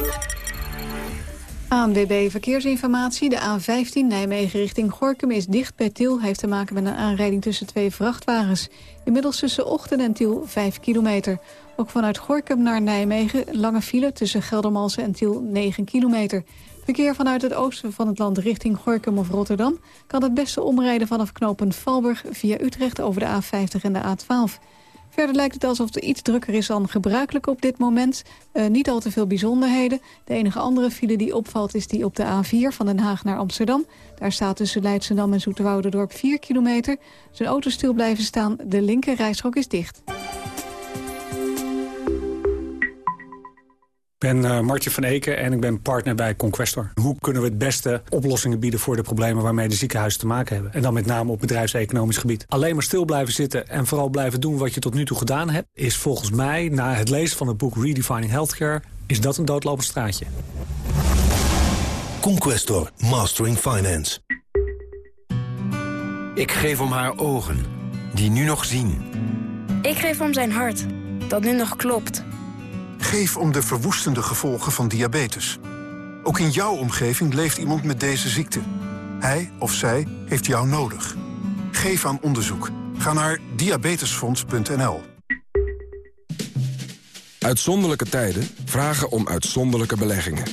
ANWB Verkeersinformatie. De A15 Nijmegen richting Gorkum is dicht bij Tiel. Heeft te maken met een aanrijding tussen twee vrachtwagens. Inmiddels tussen Ochten en Tiel 5 kilometer. Ook vanuit Gorkum naar Nijmegen lange file tussen Geldermalsen en Tiel 9 kilometer. Verkeer vanuit het oosten van het land richting Gorkum of Rotterdam... kan het beste omrijden vanaf knooppunt Valburg via Utrecht over de A50 en de A12. Verder lijkt het alsof het iets drukker is dan gebruikelijk op dit moment. Uh, niet al te veel bijzonderheden. De enige andere file die opvalt is die op de A4 van Den Haag naar Amsterdam. Daar staat tussen Leidschendam en Zoeterwoudendorp 4 kilometer. Zijn auto stil blijven staan. De linker rijstrook is dicht. Ben uh, Martje van Eken en ik ben partner bij Conquestor. Hoe kunnen we het beste oplossingen bieden voor de problemen waarmee de ziekenhuizen te maken hebben? En dan met name op bedrijfseconomisch gebied. Alleen maar stil blijven zitten en vooral blijven doen wat je tot nu toe gedaan hebt... is volgens mij, na het lezen van het boek Redefining Healthcare... is dat een doodlopend straatje. Conquestor, Mastering Finance. Ik geef om haar ogen, die nu nog zien. Ik geef om zijn hart, dat nu nog klopt. Geef om de verwoestende gevolgen van diabetes. Ook in jouw omgeving leeft iemand met deze ziekte. Hij of zij heeft jou nodig. Geef aan onderzoek. Ga naar diabetesfonds.nl. Uitzonderlijke tijden vragen om uitzonderlijke beleggingen.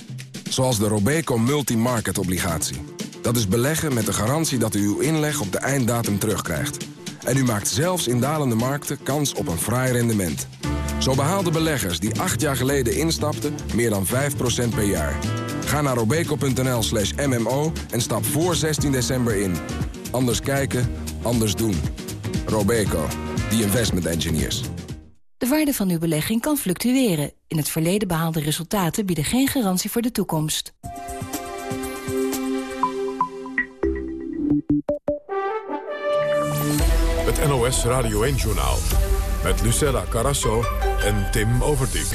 Zoals de Robeco Multi-Market Obligatie. Dat is beleggen met de garantie dat u uw inleg op de einddatum terugkrijgt. En u maakt zelfs in dalende markten kans op een fraai rendement. Zo behaalden beleggers die acht jaar geleden instapten meer dan 5% per jaar. Ga naar robeco.nl slash mmo en stap voor 16 december in. Anders kijken, anders doen. Robeco, the investment engineers. De waarde van uw belegging kan fluctueren. In het verleden behaalde resultaten bieden geen garantie voor de toekomst. Het NOS Radio 1-journaal met Lucella Carasso en Tim Overdijk.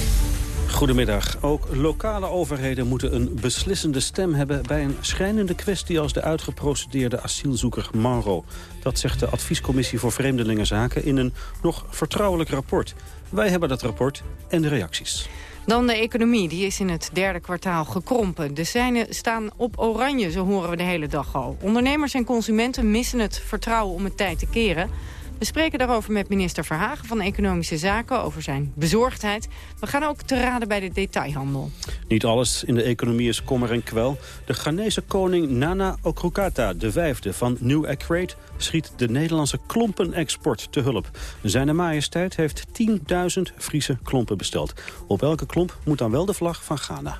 Goedemiddag. Ook lokale overheden moeten een beslissende stem hebben... bij een schrijnende kwestie als de uitgeprocedeerde asielzoeker Mauro. Dat zegt de Adviescommissie voor Vreemdelingenzaken... in een nog vertrouwelijk rapport. Wij hebben dat rapport en de reacties. Dan de economie, die is in het derde kwartaal gekrompen. De seinen staan op oranje, zo horen we de hele dag al. Ondernemers en consumenten missen het vertrouwen om het tijd te keren. We spreken daarover met minister Verhagen van Economische Zaken... over zijn bezorgdheid. We gaan ook te raden bij de detailhandel. Niet alles in de economie is kommer en kwel. De Ghanese koning Nana Okrukata, de vijfde van New Accrate... schiet de Nederlandse klompenexport te hulp. Zijn majesteit heeft 10.000 Friese klompen besteld. Op elke klomp moet dan wel de vlag van Ghana.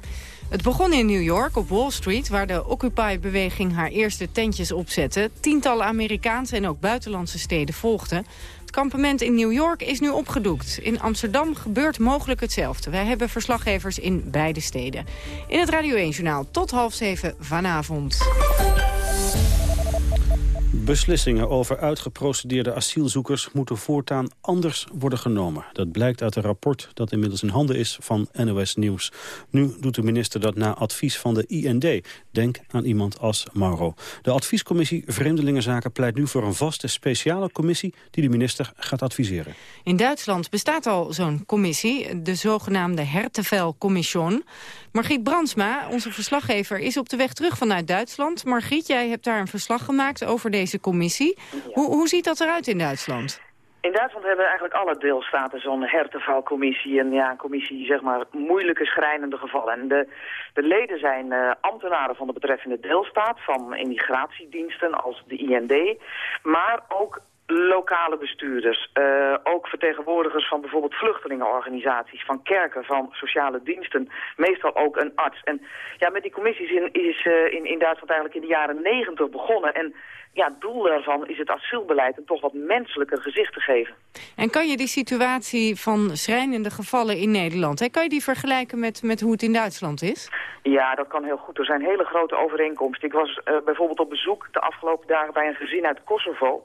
Het begon in New York, op Wall Street... waar de Occupy-beweging haar eerste tentjes opzette. Tientallen Amerikaanse en ook buitenlandse steden volgden. Het kampement in New York is nu opgedoekt. In Amsterdam gebeurt mogelijk hetzelfde. Wij hebben verslaggevers in beide steden. In het Radio 1-journaal tot half zeven vanavond. Beslissingen over uitgeprocedeerde asielzoekers moeten voortaan anders worden genomen. Dat blijkt uit een rapport dat inmiddels in handen is van NOS Nieuws. Nu doet de minister dat na advies van de IND. Denk aan iemand als Mauro. De adviescommissie Vreemdelingenzaken pleit nu voor een vaste speciale commissie die de minister gaat adviseren. In Duitsland bestaat al zo'n commissie, de zogenaamde Hertevel-commission. Margriet Brandsma, onze verslaggever, is op de weg terug vanuit Duitsland. Margriet, jij hebt daar een verslag gemaakt over deze commissie. Hoe, hoe ziet dat eruit in Duitsland? In Duitsland hebben eigenlijk alle deelstaten zo'n hertevalcommissie. Een ja, commissie, zeg maar, moeilijke, schrijnende gevallen. En de, de leden zijn uh, ambtenaren van de betreffende deelstaat, van immigratiediensten als de IND. Maar ook lokale bestuurders, uh, ook vertegenwoordigers van bijvoorbeeld vluchtelingenorganisaties, van kerken, van sociale diensten, meestal ook een arts. En ja, met die commissies in, is uh, in, in Duitsland eigenlijk in de jaren negentig begonnen. En ja, het doel daarvan is het asielbeleid een toch wat menselijker gezicht te geven. En kan je die situatie van schrijnende gevallen in Nederland, hè, kan je die vergelijken met, met hoe het in Duitsland is? Ja, dat kan heel goed. Er zijn hele grote overeenkomsten. Ik was uh, bijvoorbeeld op bezoek de afgelopen dagen bij een gezin uit Kosovo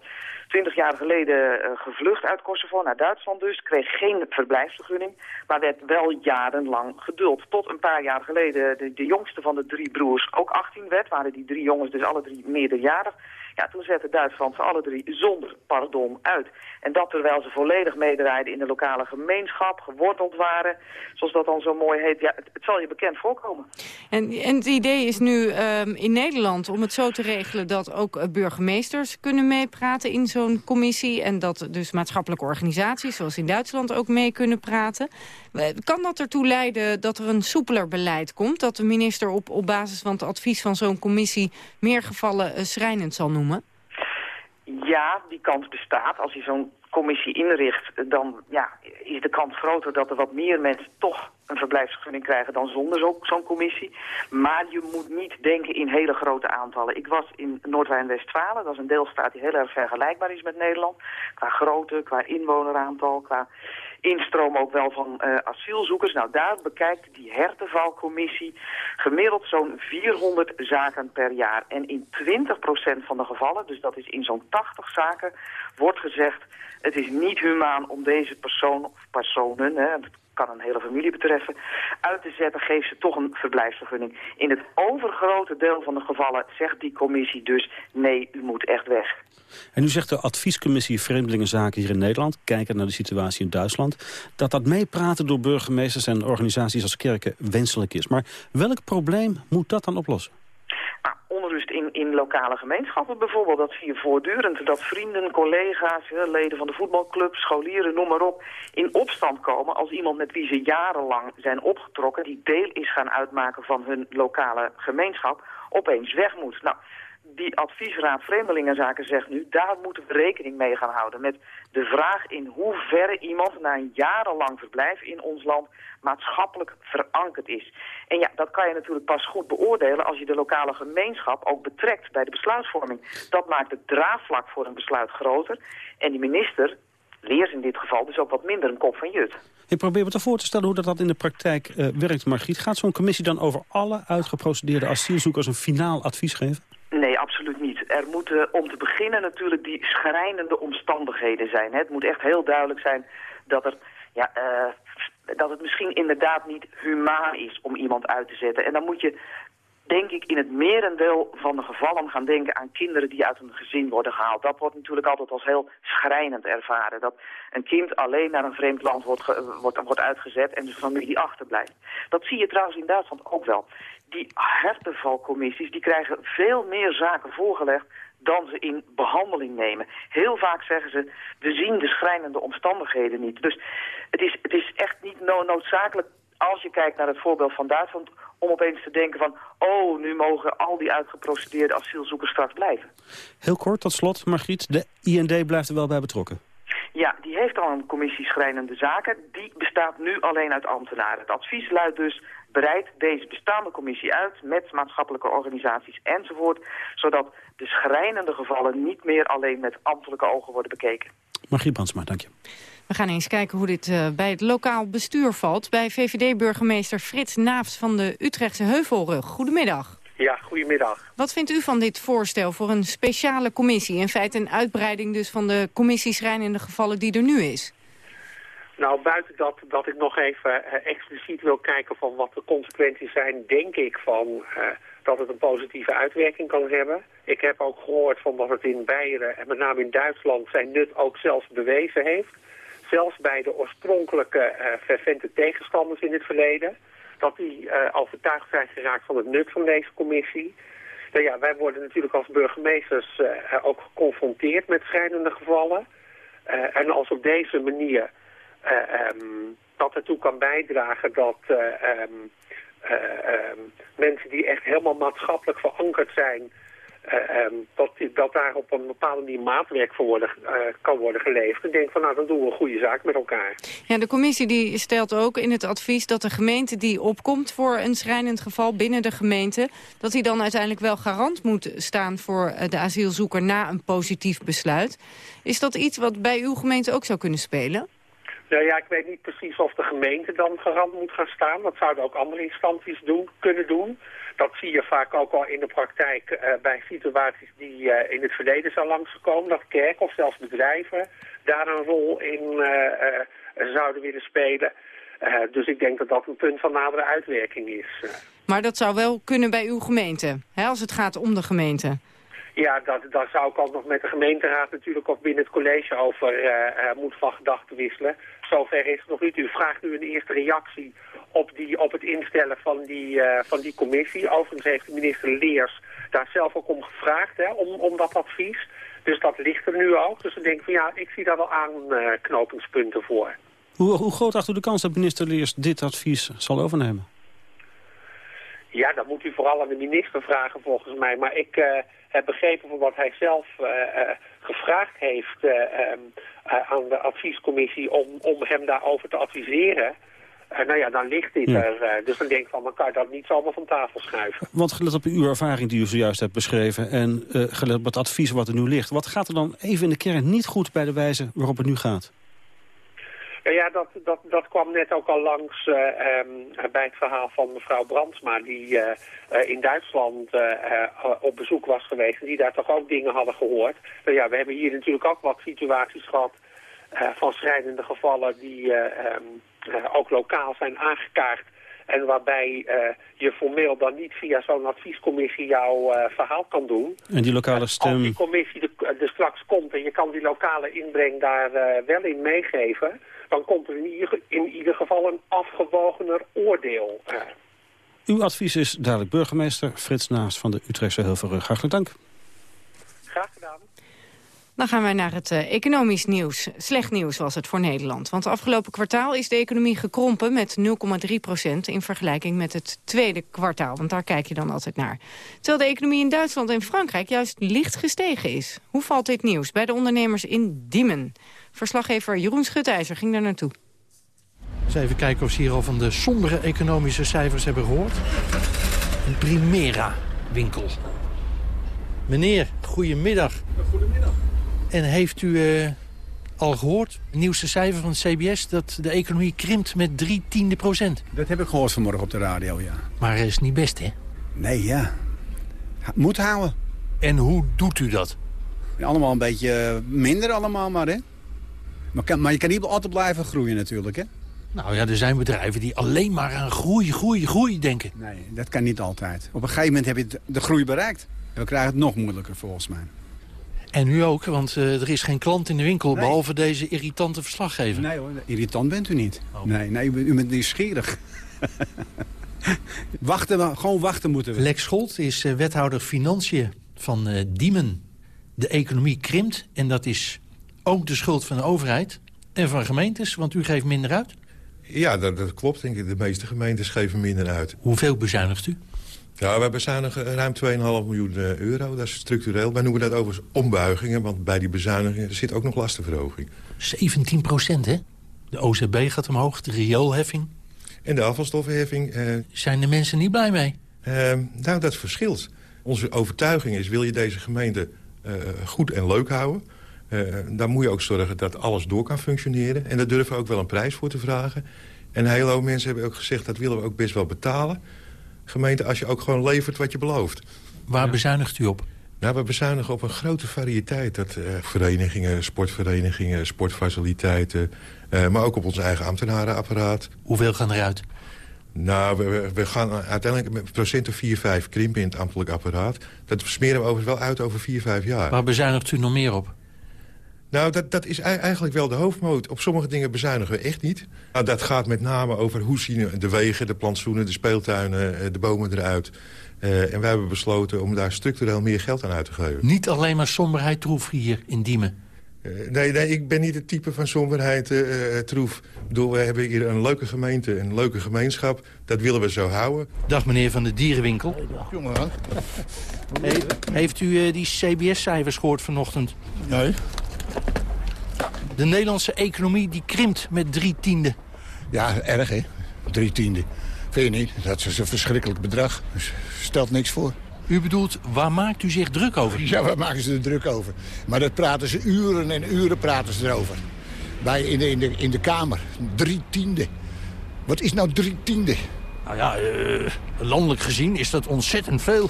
twintig jaar geleden uh, gevlucht uit Kosovo naar Duitsland dus. Kreeg geen verblijfsvergunning, maar werd wel jarenlang geduld. Tot een paar jaar geleden de, de jongste van de drie broers ook 18 werd. Waren die drie jongens dus alle drie meerderjarig. Toen zette Duitsland ze alle drie zonder pardon uit. En dat terwijl ze volledig meedraaiden in de lokale gemeenschap, geworteld waren. Zoals dat dan zo mooi heet. Ja, het, zal je bekend voorkomen. En, en het idee is nu um, in Nederland om het zo te regelen dat ook uh, burgemeesters kunnen meepraten in zo'n commissie. En dat dus maatschappelijke organisaties, zoals in Duitsland, ook mee kunnen praten. Kan dat ertoe leiden dat er een soepeler beleid komt? Dat de minister op, op basis van het advies van zo'n commissie meer gevallen uh, schrijnend zal noemen? Ja, die kans bestaat. Als je zo'n commissie inricht, dan ja, is de kans groter dat er wat meer mensen toch een verblijfsvergunning krijgen dan zonder zo'n commissie. Maar je moet niet denken in hele grote aantallen. Ik was in Noord-Rijn-Westfalen, dat is een deelstaat die heel erg vergelijkbaar is met Nederland. Qua grootte, qua inwoneraantal, qua instroom ook wel van uh, asielzoekers. Nou, daar bekijkt die hertevalcommissie gemiddeld zo'n 400 zaken per jaar. En in 20% van de gevallen, dus dat is in zo'n 80 zaken, wordt gezegd... het is niet humaan om deze persoon of personen, hè, kan een hele familie betreffen, uit te zetten, geeft ze toch een verblijfsvergunning. In het overgrote deel van de gevallen zegt die commissie dus, nee, u moet echt weg. En nu zegt de adviescommissie Vreemdelingenzaken hier in Nederland... kijken naar de situatie in Duitsland... dat dat meepraten door burgemeesters en organisaties als kerken wenselijk is. Maar welk probleem moet dat dan oplossen? Onrust in, in lokale gemeenschappen bijvoorbeeld. Dat zie je voortdurend. Dat vrienden, collega's, leden van de voetbalclub, scholieren, noem maar op... in opstand komen als iemand met wie ze jarenlang zijn opgetrokken... die deel is gaan uitmaken van hun lokale gemeenschap, opeens weg moet. Nou, die adviesraad Vreemdelingenzaken zegt nu... daar moeten we rekening mee gaan houden met de vraag in hoeverre iemand... na een jarenlang verblijf in ons land maatschappelijk verankerd is. En ja, dat kan je natuurlijk pas goed beoordelen... als je de lokale gemeenschap ook betrekt bij de besluitvorming. Dat maakt het draagvlak voor een besluit groter. En die minister, Leers in dit geval, dus ook wat minder een kop van jut. Ik probeer me te voor te stellen hoe dat, dat in de praktijk uh, werkt, Margriet. Gaat zo'n commissie dan over alle uitgeprocedeerde asielzoekers een finaal advies geven? Nee, absoluut niet. Er moeten om te beginnen natuurlijk die schrijnende omstandigheden zijn. Het moet echt heel duidelijk zijn dat, er, ja, uh, dat het misschien inderdaad niet humaan is om iemand uit te zetten. En dan moet je denk ik in het merendeel van de gevallen gaan denken aan kinderen die uit een gezin worden gehaald. Dat wordt natuurlijk altijd als heel schrijnend ervaren. Dat een kind alleen naar een vreemd land wordt, wordt, wordt uitgezet en de familie achterblijft. Dat zie je trouwens in Duitsland ook wel. Die hertenvalcommissies die krijgen veel meer zaken voorgelegd dan ze in behandeling nemen. Heel vaak zeggen ze, we zien de schrijnende omstandigheden niet. Dus het is, het is echt niet noodzakelijk als je kijkt naar het voorbeeld van Duitsland... om opeens te denken van... oh, nu mogen al die uitgeprocedeerde asielzoekers straks blijven. Heel kort, tot slot, Margriet. De IND blijft er wel bij betrokken. Ja, die heeft al een commissie schrijnende zaken. Die bestaat nu alleen uit ambtenaren. Het advies luidt dus breidt deze bestaande commissie uit met maatschappelijke organisaties enzovoort, zodat de schrijnende gevallen niet meer alleen met ambtelijke ogen worden bekeken. Margriet Brandsma, dank je. We gaan eens kijken hoe dit uh, bij het lokaal bestuur valt. Bij VVD-burgemeester Frits Naafs van de Utrechtse Heuvelrug. Goedemiddag. Ja, goedemiddag. Wat vindt u van dit voorstel voor een speciale commissie? In feite een uitbreiding dus van de commissie schrijnende gevallen die er nu is. Nou, buiten dat, dat ik nog even uh, expliciet wil kijken van wat de consequenties zijn, denk ik van uh, dat het een positieve uitwerking kan hebben. Ik heb ook gehoord van dat het in Beieren en met name in Duitsland zijn nut ook zelfs bewezen heeft. Zelfs bij de oorspronkelijke uh, fervente tegenstanders in het verleden. Dat die overtuigd zijn geraakt van het nut van deze commissie. Nou ja, wij worden natuurlijk als burgemeesters ook geconfronteerd met schrijnende gevallen. en als op deze manier um, dat ertoe kan bijdragen dat um, mensen die echt helemaal maatschappelijk verankerd zijn... dat, dat daar op een bepaalde manier maatwerk voor worden, uh, kan worden geleverd. Ik denk van nou, dan doen we een goede zaak met elkaar. Ja, de commissie die stelt ook in het advies dat de gemeente die opkomt voor een schrijnend geval binnen de gemeente, dat die dan uiteindelijk wel garant moet staan voor de asielzoeker na een positief besluit. Is dat iets wat bij uw gemeente ook zou kunnen spelen? Nou ja, ik weet niet precies of de gemeente dan garant moet gaan staan. Dat zouden ook andere instanties doen, kunnen doen. Dat zie je vaak ook al in de praktijk uh, bij situaties die uh, in het verleden zijn langsgekomen. Dat kerken of zelfs bedrijven daar een rol in uh, zouden willen spelen. dus ik denk dat dat een punt van nadere uitwerking is. Maar dat zou wel kunnen bij uw gemeente, hè, als het gaat om de gemeente? Ja, dat, daar zou ik ook nog met de gemeenteraad natuurlijk ook binnen het college over moeten van gedachten wisselen zover is het nog niet. U vraagt nu een eerste reactie op, die, op het instellen van die, uh, van die commissie. Overigens heeft de minister Leers daar zelf ook om gevraagd, hè, om, om dat advies. Dus dat ligt er nu ook. Dus ik denk van ja, ik zie daar wel aanknopingspunten voor. Hoe, hoe groot acht u de kans dat minister Leers dit advies zal overnemen? Ja, dat moet u vooral aan de minister vragen volgens mij. Maar ik uh, heb begrepen van wat hij zelf uh, gevraagd heeft um, aan de adviescommissie om, om hem daarover te adviseren. nou ja, dan ligt dit er. dus dan denk ik van, dan kan je dat niet zomaar van tafel schuiven. Want gelet op uw ervaring die u zojuist hebt beschreven... en gelet op het advies wat er nu ligt... wat gaat er dan even in de kern niet goed bij de wijze waarop het nu gaat? Ja, dat, dat, dat kwam net ook al langs uh, um, bij het verhaal van mevrouw Brandsma... die uh, uh, in Duitsland op bezoek was geweest... en die daar toch ook dingen hadden gehoord. Nou ja, we hebben hier natuurlijk ook wat situaties gehad... van schrijdende gevallen die um, ook lokaal zijn aangekaart... En waarbij je formeel dan niet via zo'n adviescommissie jouw verhaal kan doen. En die lokale stem... Als die commissie er straks komt en je kan die lokale inbreng daar wel in meegeven dan komt er in ieder, in ieder geval een afgewogener oordeel. Uw advies is duidelijk burgemeester Frits Naas van de Utrechtse Hilverrug. Hartelijk dank. Graag gedaan. Dan gaan wij naar het uh, economisch nieuws. Slecht nieuws was het voor Nederland. Want het afgelopen kwartaal is de economie gekrompen met 0,3 procent... in vergelijking met het tweede kwartaal. Want daar kijk je dan altijd naar. Terwijl de economie in Duitsland en Frankrijk juist licht gestegen is. Hoe valt dit nieuws bij de ondernemers in Diemen? Verslaggever Jeroen Schutijzer ging daar naartoe. Eens even kijken of ze hier al van de sombere economische cijfers hebben gehoord. Een Primera-winkel. Meneer, goedemiddag. Goedemiddag. En heeft u uh, al gehoord, het nieuwste cijfer van het CBS... dat de economie krimpt met drie tiende procent? Dat heb ik gehoord vanmorgen op de radio, ja. Maar het is niet best, hè? Nee, ja. Moet houden. En hoe doet u dat? Allemaal een beetje minder allemaal maar, hè? Maar, kan, maar je kan niet altijd blijven groeien natuurlijk, hè? Nou ja, er zijn bedrijven die alleen maar aan groei, groei, groei denken. Nee, dat kan niet altijd. Op een gegeven moment heb je de groei bereikt. En we krijgen het nog moeilijker volgens mij. En nu ook, want eh, er is geen klant in de winkel... behalve deze irritante verslaggever. Nee hoor, irritant bent u niet. Nee, nee u, bent- u bent nieuwsgierig. wachten, we- gewoon wachten moeten we. Lex Scholt is eh, wethouder Financiën van eh, Diemen. De economie krimpt en dat is ook de schuld van de overheid en van gemeentes, want u geeft minder uit. Ja, dat, dat klopt denk ik. De meeste gemeentes geven minder uit. Hoeveel bezuinigt u? Ja, wij bezuinigen ruim 2,5 miljoen eh, euro. Dat is structureel. Wij noemen dat overigens ombuigingen, want bij die bezuinigingen zit ook nog lastenverhoging. 17 procent, hè? De OZB gaat omhoog, de rioolheffing. En de afvalstoffenheffing... eh, Zijn de mensen niet blij mee? eh, nou, dat verschilt. Onze overtuiging is, wil je deze gemeente eh, goed en leuk houden... eh, dan moet je ook zorgen dat alles door kan functioneren. En daar durven we ook wel een prijs voor te vragen. En een hele hoop mensen hebben ook gezegd... dat willen we ook best wel betalen. Gemeente, als je ook gewoon levert wat je belooft. Waar bezuinigt u op? Nou, we bezuinigen op een grote variëteit. Dat, eh, verenigingen, sportverenigingen, sportfaciliteiten... eh, maar ook op ons eigen ambtenarenapparaat. Hoeveel gaan eruit? Nou, we- we, we gaan uiteindelijk met procent of 4, 5 krimpen in het ambtelijk apparaat. Dat smeren we overigens wel uit over 4, 5 jaar. Waar bezuinigt u nog meer op? Nou, dat, dat is ei- eigenlijk wel de hoofdmoot. Op sommige dingen bezuinigen we echt niet. Nou, dat gaat met name over hoe zien de wegen, de plantsoenen, de speeltuinen, eh, de bomen eruit. Eh, en wij hebben besloten om daar structureel meer geld aan uit te geven. Niet alleen maar somberheid troef hier in Diemen. Eh, nee, nee, ik ben niet het type van somberheid, troef. Ik bedoel, we hebben hier een leuke gemeente, een leuke gemeenschap. Dat willen we zo houden. Dag meneer van de dierenwinkel. Jongen, He- heeft u die CBS-cijfers gehoord vanochtend? Nee. De Nederlandse economie die krimpt met drie tienden. Ja, erg hè. Drie tiende. Vind je niet? Dat is een verschrikkelijk bedrag. Dus stelt niks voor. U bedoelt, waar maakt u zich druk over? Ja, waar maken ze er druk over? Maar dat praten ze uren en uren praten ze erover. Bij, in, de, in, de, in de Kamer. Drie tiende. Wat is nou drie tiende? Nou ja, eh, landelijk gezien is dat ontzettend veel.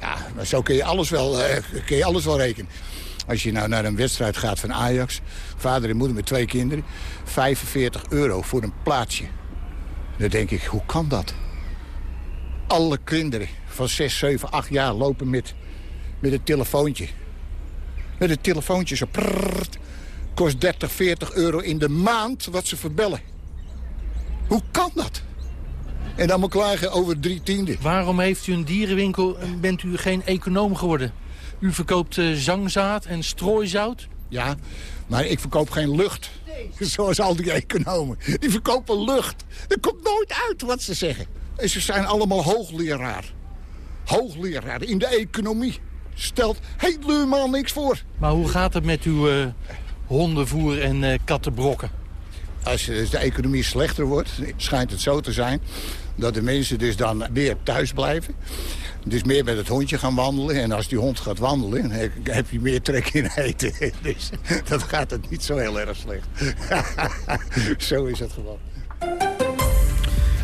Ja, maar zo kun je alles wel, eh, kun je alles wel rekenen. Als je nou naar een wedstrijd gaat van Ajax... vader en moeder met twee kinderen... 45 euro voor een plaatsje. Dan denk ik, hoe kan dat? Alle kinderen van 6, 7, 8 jaar lopen met, met een telefoontje. Met een telefoontje zo... prrrt, kost 30, 40 euro in de maand wat ze verbellen. Hoe kan dat? En dan moet klagen over drie tienden. Waarom heeft u een dierenwinkel en bent u geen econoom geworden? U verkoopt eh, zangzaad en strooizout? Ja, maar ik verkoop geen lucht. Zoals al die economen. Die verkopen lucht. Er komt nooit uit wat ze zeggen. En ze zijn allemaal hoogleraar. Hoogleraar in de economie. Stelt helemaal niks voor. Maar hoe gaat het met uw eh, hondenvoer en eh, kattenbrokken? Als de economie slechter wordt, schijnt het zo te zijn... dat de mensen dus dan meer thuis blijven. Dus meer met het hondje gaan wandelen. En als die hond gaat wandelen, heb je meer trek in eten. Dus dat gaat het niet zo heel erg slecht. zo is het gewoon.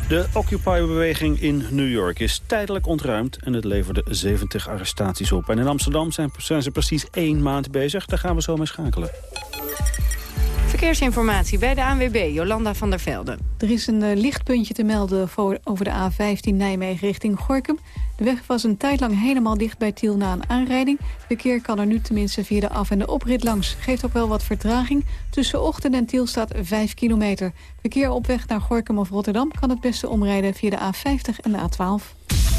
De Occupy-beweging in New York is tijdelijk ontruimd en het leverde 70 arrestaties op. En in Amsterdam zijn, zijn ze precies één maand bezig. Daar gaan we zo mee schakelen. Verkeersinformatie bij de ANWB, Jolanda van der Velde. Er is een eh, lichtpuntje te melden voor, over de A15 Nijmegen richting Gorkum. De weg was een tijd lang helemaal dicht bij Tiel na een aanrijding. Verkeer kan er nu tenminste via de af- en de oprit langs. Geeft ook wel wat vertraging. Tussen Ochten en Tiel staat 5 kilometer. Verkeer op weg naar Gorkum of Rotterdam kan het beste omrijden via de A50 en de A12.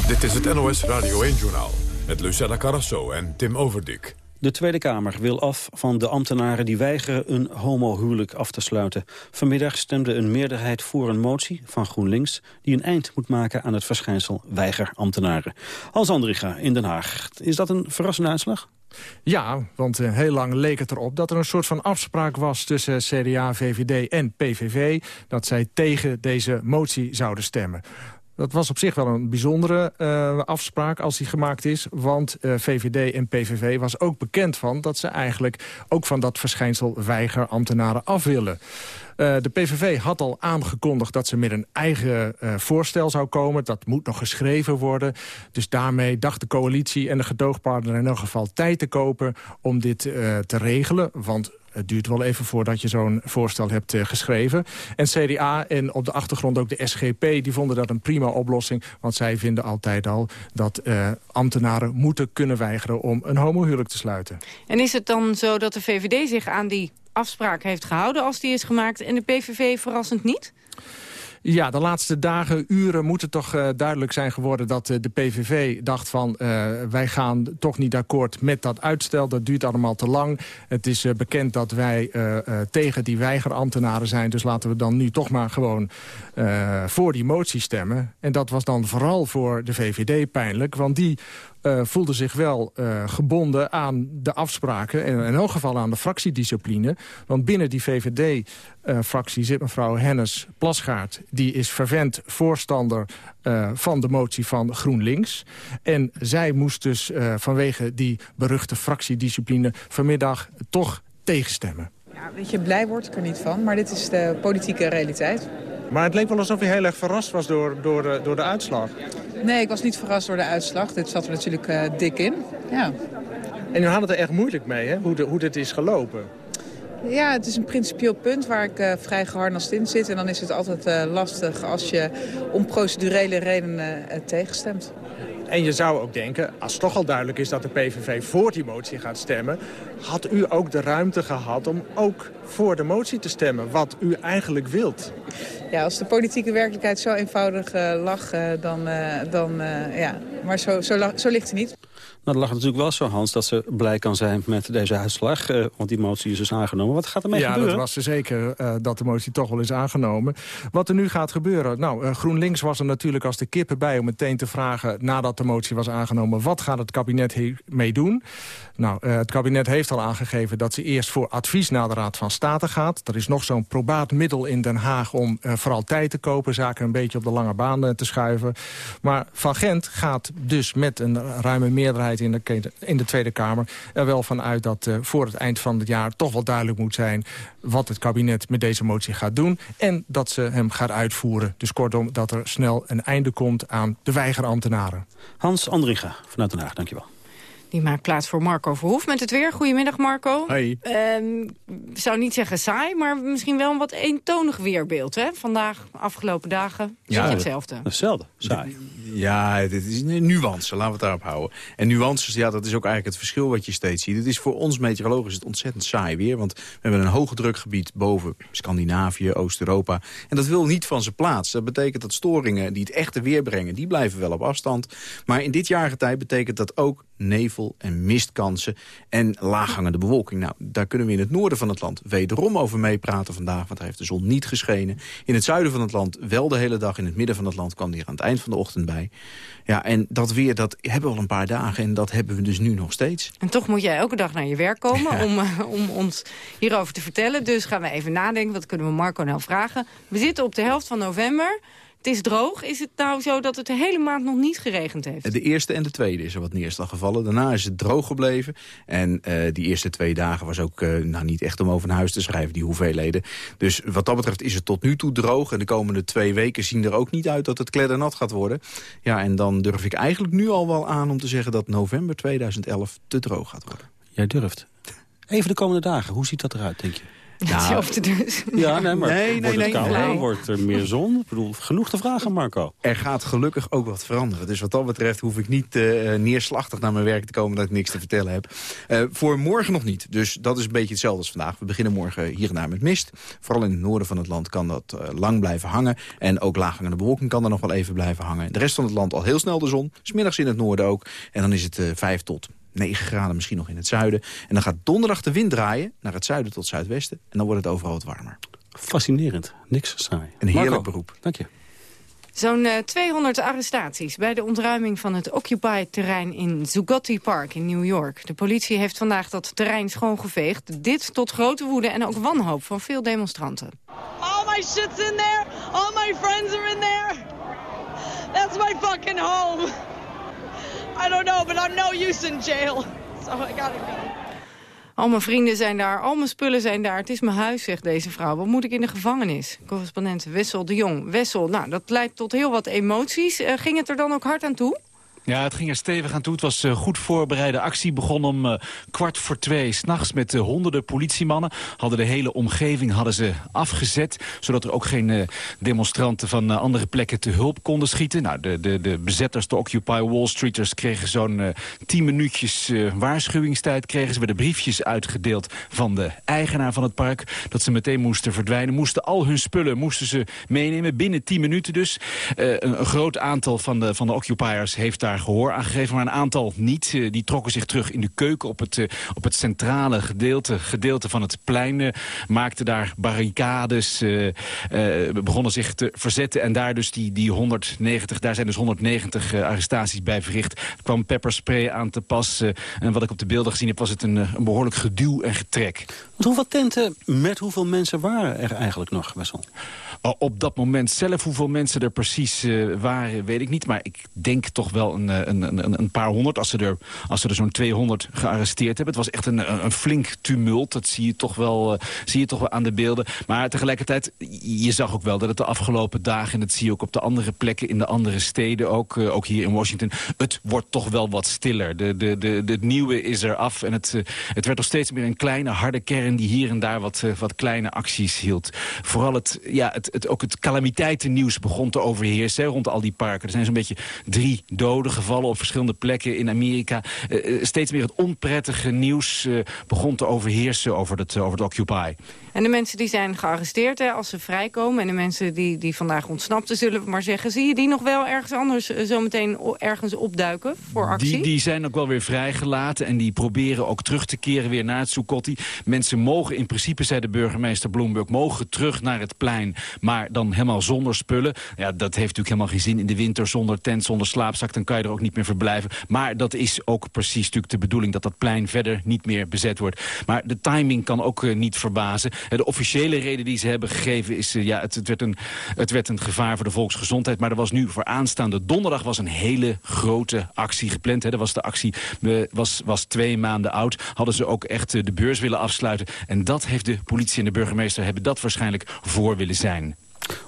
Dit is het NOS Radio 1-journaal met Lucella Carrasso en Tim Overdik. De Tweede Kamer wil af van de ambtenaren die weigeren een homohuwelijk af te sluiten. Vanmiddag stemde een meerderheid voor een motie van GroenLinks... die een eind moet maken aan het verschijnsel weigerambtenaren. Als Andriga in Den Haag. Is dat een verrassende uitslag? Ja, want eh, heel lang leek het erop dat er een soort van afspraak was... tussen CDA, VVD en PVV... dat zij tegen deze motie zouden stemmen. Dat was op zich wel een bijzondere eh, afspraak als die gemaakt is. Want eh, VVD en PVV was ook bekend van dat ze eigenlijk ook van dat verschijnsel weigerambtenaren af willen. Eh, de PVV had al aangekondigd dat ze met een eigen voorstel zou komen. Dat moet nog geschreven worden. Dus daarmee dacht de coalitie en de gedoogpartner in elk geval tijd te kopen om dit te regelen. Want het duurt wel even voordat je zo'n voorstel hebt geschreven. En CDA en op de achtergrond ook de SGP, die vonden dat een prima oplossing. Want zij vinden altijd al dat ambtenaren moeten kunnen weigeren om een homohuwelijk te sluiten. En is het dan zo dat de VVD zich aan die afspraak heeft gehouden als die is gemaakt... en de PVV verrassend niet? Ja, de laatste dagen, uren moeten toch uh, duidelijk zijn geworden... dat uh, de PVV dacht van, uh, wij gaan toch niet akkoord met dat uitstel. Dat duurt allemaal te lang. Het is bekend dat wij tegen die weigerambtenaren zijn. Dus laten we dan nu toch maar gewoon voor die motie stemmen. En dat was dan vooral voor de VVD pijnlijk. Want die uh, voelde zich wel uh, gebonden aan de afspraken... en in elk geval aan de fractiediscipline. Want binnen die VVD-fractie uh, zit mevrouw Hennis Plasgaard. Die is vervent voorstander van de motie van GroenLinks. En zij moest dus vanwege die beruchte fractiediscipline... vanmiddag toch tegenstemmen. Ja, weet je, blij wordt ik er niet van, maar dit is de politieke realiteit. Maar het leek wel alsof je heel erg verrast was door, door, de, door de uitslag. Nee, ik was niet verrast door de uitslag. Dit zat er natuurlijk uh, dik in. Ja. En u had het er echt moeilijk mee, hè? Hoe, de, hoe dit is gelopen. Ja, het is een principieel punt waar ik uh, vrij geharnast in zit. En dan is het altijd uh, lastig als je om procedurele redenen tegenstemt. En je zou ook denken, als toch al duidelijk is dat de PVV voor die motie gaat stemmen... had u ook de ruimte gehad om ook voor de motie te stemmen, wat u eigenlijk wilt. Ja, als de politieke werkelijkheid zo eenvoudig uh, lag, uh, dan... Uh, dan ja. Maar zo, zo, zo ligt het niet. Nou, dat lag natuurlijk wel zo, Hans, dat ze blij kan zijn met deze uitslag. Uh, want die motie is dus aangenomen. Wat gaat ermee ja, gebeuren? Ja, dat was ze zeker, uh, dat de motie toch wel is aangenomen. Wat er nu gaat gebeuren? Nou, uh, GroenLinks was er natuurlijk als de kippen bij... om meteen te vragen, nadat de motie was aangenomen... wat gaat het kabinet hiermee doen? Nou, het kabinet heeft al aangegeven dat ze eerst voor advies... naar de Raad van State gaat. Er is nog zo'n probaat middel in Den Haag om vooral tijd te kopen... zaken een beetje op de lange baan te schuiven. Maar Van Gent gaat dus met een ruime meerderheid in de, in de Tweede Kamer er wel van uit dat uh, voor het eind van het jaar toch wel duidelijk moet zijn wat het kabinet met deze motie gaat doen en dat ze hem gaat uitvoeren. Dus kortom dat er snel een einde komt aan de weigerambtenaren. Hans Andringa vanuit Den Haag, dankjewel. Die maakt plaats voor Marco Verhoef met het weer. Goedemiddag Marco. Hoi. Ik zou niet zeggen saai, maar misschien wel een wat eentonig weerbeeld. Hè? Vandaag, afgelopen dagen, ja, je hetzelfde. Hetzelfde, saai. Ja, dit is een nuance, laten we het daarop houden. En nuances, ja, dat is ook eigenlijk het verschil wat je steeds ziet. Het is voor ons meteorologen het ontzettend saai weer. Want we hebben een hoge drukgebied boven Scandinavië, Oost-Europa. En dat wil niet van zijn plaats. Dat betekent dat storingen die het echte weer brengen, die blijven wel op afstand. Maar in dit jaargetij betekent dat ook nevel en mistkansen en laaghangende bewolking. Nou, daar kunnen we in het noorden van het land wederom over meepraten vandaag, want daar heeft de zon niet geschenen. In het zuiden van het land wel de hele dag, in het midden van het land kwam die er aan het eind van de ochtend bij. Ja, en dat weer, dat hebben we al een paar dagen en dat hebben we dus nu nog steeds. En toch moet jij elke dag naar je werk komen ja. om, uh, om ons hierover te vertellen. Dus gaan we even nadenken, wat kunnen we Marco nou vragen? We zitten op de helft van november. Het is droog. Is het nou zo dat het de hele maand nog niet geregend heeft? De eerste en de tweede is er wat neerslag gevallen. Daarna is het droog gebleven. En uh, die eerste twee dagen was ook uh, nou, niet echt om over naar huis te schrijven, die hoeveelheden. Dus wat dat betreft is het tot nu toe droog. En de komende twee weken zien er ook niet uit dat het kleddernat gaat worden. Ja, en dan durf ik eigenlijk nu al wel aan om te zeggen dat november 2011 te droog gaat worden. Jij durft. Even de komende dagen, hoe ziet dat eruit, denk je? Hetzelfde dus. Ja, nee, maar nee, nee, wordt het nee, kouder, nee. wordt er meer zon? Ik bedoel, genoeg te vragen, Marco. Er gaat gelukkig ook wat veranderen. Dus wat dat betreft hoef ik niet uh, neerslachtig naar mijn werk te komen... dat ik niks te vertellen heb. Uh, voor morgen nog niet. Dus dat is een beetje hetzelfde als vandaag. We beginnen morgen hier en daar met mist. Vooral in het noorden van het land kan dat uh, lang blijven hangen. En ook laaghangende bewolking kan er nog wel even blijven hangen. De rest van het land al heel snel de zon. Smiddags in het noorden ook. En dan is het 5 tot 9 graden misschien nog in het zuiden. En dan gaat donderdag de wind draaien naar het zuiden tot zuidwesten. En dan wordt het overal wat warmer. Fascinerend. Niks saai. Een heerlijk Marco, beroep. Dank je. Zo'n uh, 200 arrestaties bij de ontruiming van het Occupy-terrein in Zugotti Park in New York. De politie heeft vandaag dat terrein schoongeveegd. Dit tot grote woede en ook wanhoop van veel demonstranten. All my shit's in there. All my friends are in there. That's my fucking home. I don't know, but I'm no use in jail. So I gotta go. Al mijn vrienden zijn daar, al mijn spullen zijn daar. Het is mijn huis, zegt deze vrouw. Wat moet ik in de gevangenis? Correspondent Wessel de Jong. Wessel, nou, dat leidt tot heel wat emoties. Uh, ging het er dan ook hard aan toe? Ja, het ging er stevig aan toe. Het was uh, goed voorbereide actie. Begon om uh, kwart voor twee s'nachts met uh, honderden politiemannen. Hadden de hele omgeving hadden ze afgezet. Zodat er ook geen demonstranten van andere plekken te hulp konden schieten. Nou, de, de, de bezetters, de Occupy Wall Streeters, kregen zo'n tien minuutjes waarschuwingstijd. Kregen ze werden briefjes uitgedeeld van de eigenaar van het park. Dat ze meteen moesten verdwijnen. Moesten al hun spullen moesten ze meenemen. Binnen tien minuten dus. Een, een groot aantal van de, van de occupiers heeft daar gehoor aangegeven, maar een aantal niet. Eh, die trokken zich terug in de keuken op het, eh, op het centrale gedeelte, gedeelte van het plein. Eh, maakten daar barricades, begonnen zich te verzetten. En daar dus die, die 190, daar zijn dus 190 arrestaties bij verricht. Er kwam pepperspray aan te pas. en wat ik op de beelden gezien heb, was het een, een behoorlijk geduw en getrek. Want hoeveel tenten met hoeveel mensen waren er eigenlijk nog, Wessel? Op dat moment zelf, hoeveel mensen er precies waren, weet ik niet. Maar ik denk toch wel een, een, een, een paar honderd. Als ze er, zo'n 200 gearresteerd hebben. Het was echt een, een, flink tumult. Dat zie je, toch wel, uh, zie je toch wel aan de beelden. Maar tegelijkertijd, je zag ook wel dat het de afgelopen dagen... en dat zie je ook op de andere plekken in de andere steden, ook, uh, ook hier in Washington... het wordt toch wel wat stiller. De, de, de, de het nieuwe is er af en het, het werd nog steeds meer een kleine, harde kern... die hier en daar wat, wat kleine acties hield. Vooral het, ja, het, het, ook het calamiteitennieuws begon te overheersen rond al die parken. Er zijn zo'n beetje drie doden gevallen op verschillende plekken in Amerika. Uh, steeds meer het onprettige nieuws uh, begon te overheersen over het, over het Occupy. En de mensen die zijn gearresteerd hè, als ze vrijkomen... en de mensen die, die vandaag ontsnapten, zullen we maar zeggen... zie je die nog wel ergens anders uh, zometeen ergens opduiken voor actie? Die, die zijn ook wel weer vrijgelaten en die proberen ook terug te keren weer naar het Soukoti. Mensen mogen in principe, zei de burgemeester Bloomberg... mogen terug naar het plein, maar dan helemaal zonder spullen. Ja, dat heeft natuurlijk helemaal geen zin in de winter zonder tent, zonder slaapzak. Dan kan je er ook niet meer verblijven. Maar dat is ook precies natuurlijk de bedoeling... dat dat plein verder niet meer bezet wordt. Maar de timing kan ook uh, niet verbazen. De officiële reden die ze hebben gegeven is... Uh, ja, het, het, werd een, het werd een gevaar voor de volksgezondheid. Maar er was nu voor aanstaande donderdag was een hele grote actie gepland. Hè. Er was de actie uh, was, was twee maanden oud. Hadden ze ook echt de beurs willen afsluiten. En dat heeft de politie en de burgemeester... hebben dat waarschijnlijk voor willen zijn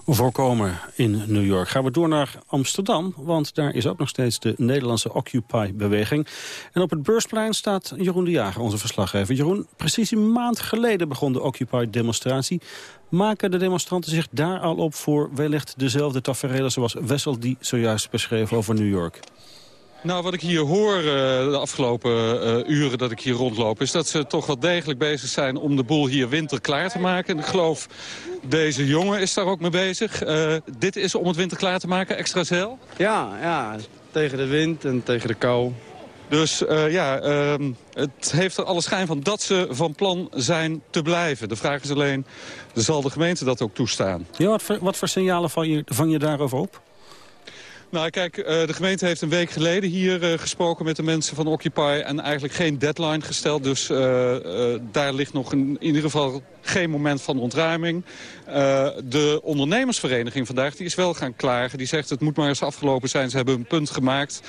voorkomen in New York. Gaan we door naar Amsterdam, want daar is ook nog steeds de Nederlandse Occupy-beweging. En op het beursplein staat Jeroen de Jager, onze verslaggever. Jeroen, precies een maand geleden begon de Occupy-demonstratie. Maken de demonstranten zich daar al op voor wellicht dezelfde tafereelen zoals Wessel die zojuist beschreef over New York? Nou, wat ik hier hoor uh, de afgelopen uh, uren dat ik hier rondloop... is dat ze toch wel degelijk bezig zijn om de boel hier winter klaar te maken. En ik geloof, deze jongen is daar ook mee bezig. Uh, dit is om het winter klaar te maken, extra zeil? Ja, ja, tegen de wind en tegen de kou. Dus ja, ehm, het heeft er alle schijn van dat ze van plan zijn te blijven. De vraag is alleen, zal de gemeente dat ook toestaan? Ja, wat voor, wat voor signalen vang je, vang je daarover op? Nou kijk, de gemeente heeft een week geleden hier gesproken met de mensen van Occupy... en eigenlijk geen deadline gesteld. Dus uh, daar ligt nog in, ieder geval geen moment van ontruiming. De ondernemersvereniging vandaag die is wel gaan klagen. Die zegt het moet maar eens afgelopen zijn. Ze hebben een punt gemaakt.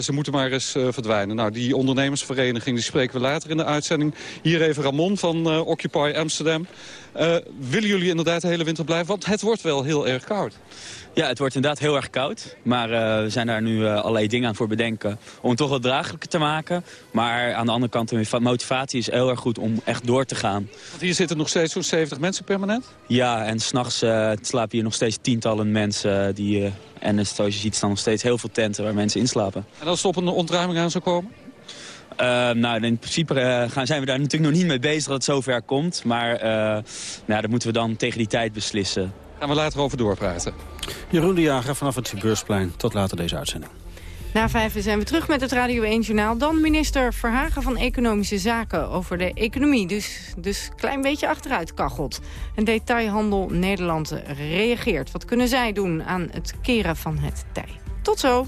Ze moeten maar eens verdwijnen. Nou, die ondernemersvereniging die spreken we later in de uitzending. Hier even Ramon van Occupy Amsterdam. Willen jullie inderdaad de hele winter blijven? Want het wordt wel heel erg koud. Ja, het wordt inderdaad heel erg koud. Maar uh, we zijn daar nu uh, allerlei dingen aan voor bedenken. Om het toch wat draaglijker te maken. Maar aan de andere kant, de motivatie is heel erg goed om echt door te gaan. Want hier zitten nog steeds zo'n 70 mensen permanent? Ja, en s'nachts uh, slapen hier nog steeds tientallen mensen. Die, en zoals je ziet staan nog steeds heel veel tenten waar mensen inslapen. En als er op een ontruiming aan zou komen? Uh, nou, in principe uh, gaan, zijn we daar natuurlijk nog niet mee bezig dat het zover komt. Maar uh, nou, dat moeten we dan tegen die tijd beslissen. Gaan we later over doorpraten. Jeroen de Jager vanaf het Beursplein. Tot later deze uitzending. Na vijf zijn we terug met het Radio 1 Journaal. Dan minister Verhagen van Economische Zaken over de economie. Dus, dus klein beetje achteruit kachelt. En detailhandel Nederland reageert. Wat kunnen zij doen aan het keren van het tij? Tot zo.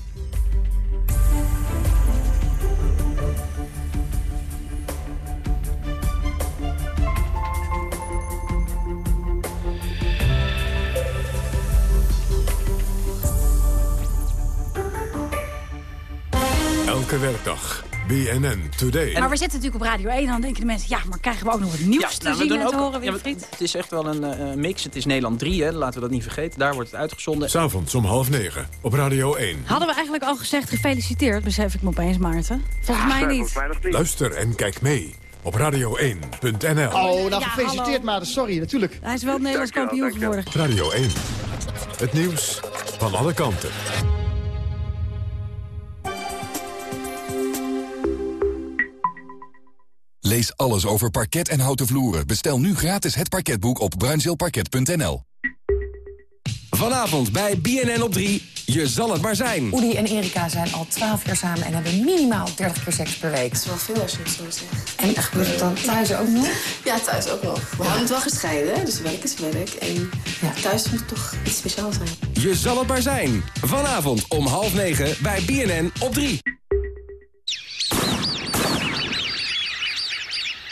Elke werkdag BNN Today. Maar we zitten natuurlijk op Radio 1 en dan denken de mensen... ja, maar krijgen we ook nog wat nieuws te nou, zien en te ook- horen, ja, Wilfried? Het is echt wel een eh, mix. Het is Nederland 3, hè. laten we dat niet vergeten. Daar wordt het uitgezonden. S'avonds om half negen op Radio 1. Hadden we eigenlijk al gezegd gefeliciteerd, besef ik me opeens, Maarten? Volgens mij niet. Luister en kijk mee op radio1.nl. Oh, nou gefeliciteerd Maarten, sorry, natuurlijk. Hij is wel Nederlands kampioen geworden. Radio 1. Het nieuws van alle kanten. Lees alles over parket en houten vloeren. Bestel nu gratis het parketboek op bruinzeelparket.nl. Vanavond bij BNN op 3. Je zal het maar zijn. Oedi en Erika zijn al 12 jaar samen en hebben minimaal 30 keer seks per week. Dat is wel veel als je het zo zegt. En gebeurt het dan thuis ook nog? Ja, thuis ook nog. We houden het wel gescheiden, dus werk is werk. En ja, thuis moet het toch iets speciaals zijn. Je zal het maar zijn. Vanavond om half negen bij BNN op 3.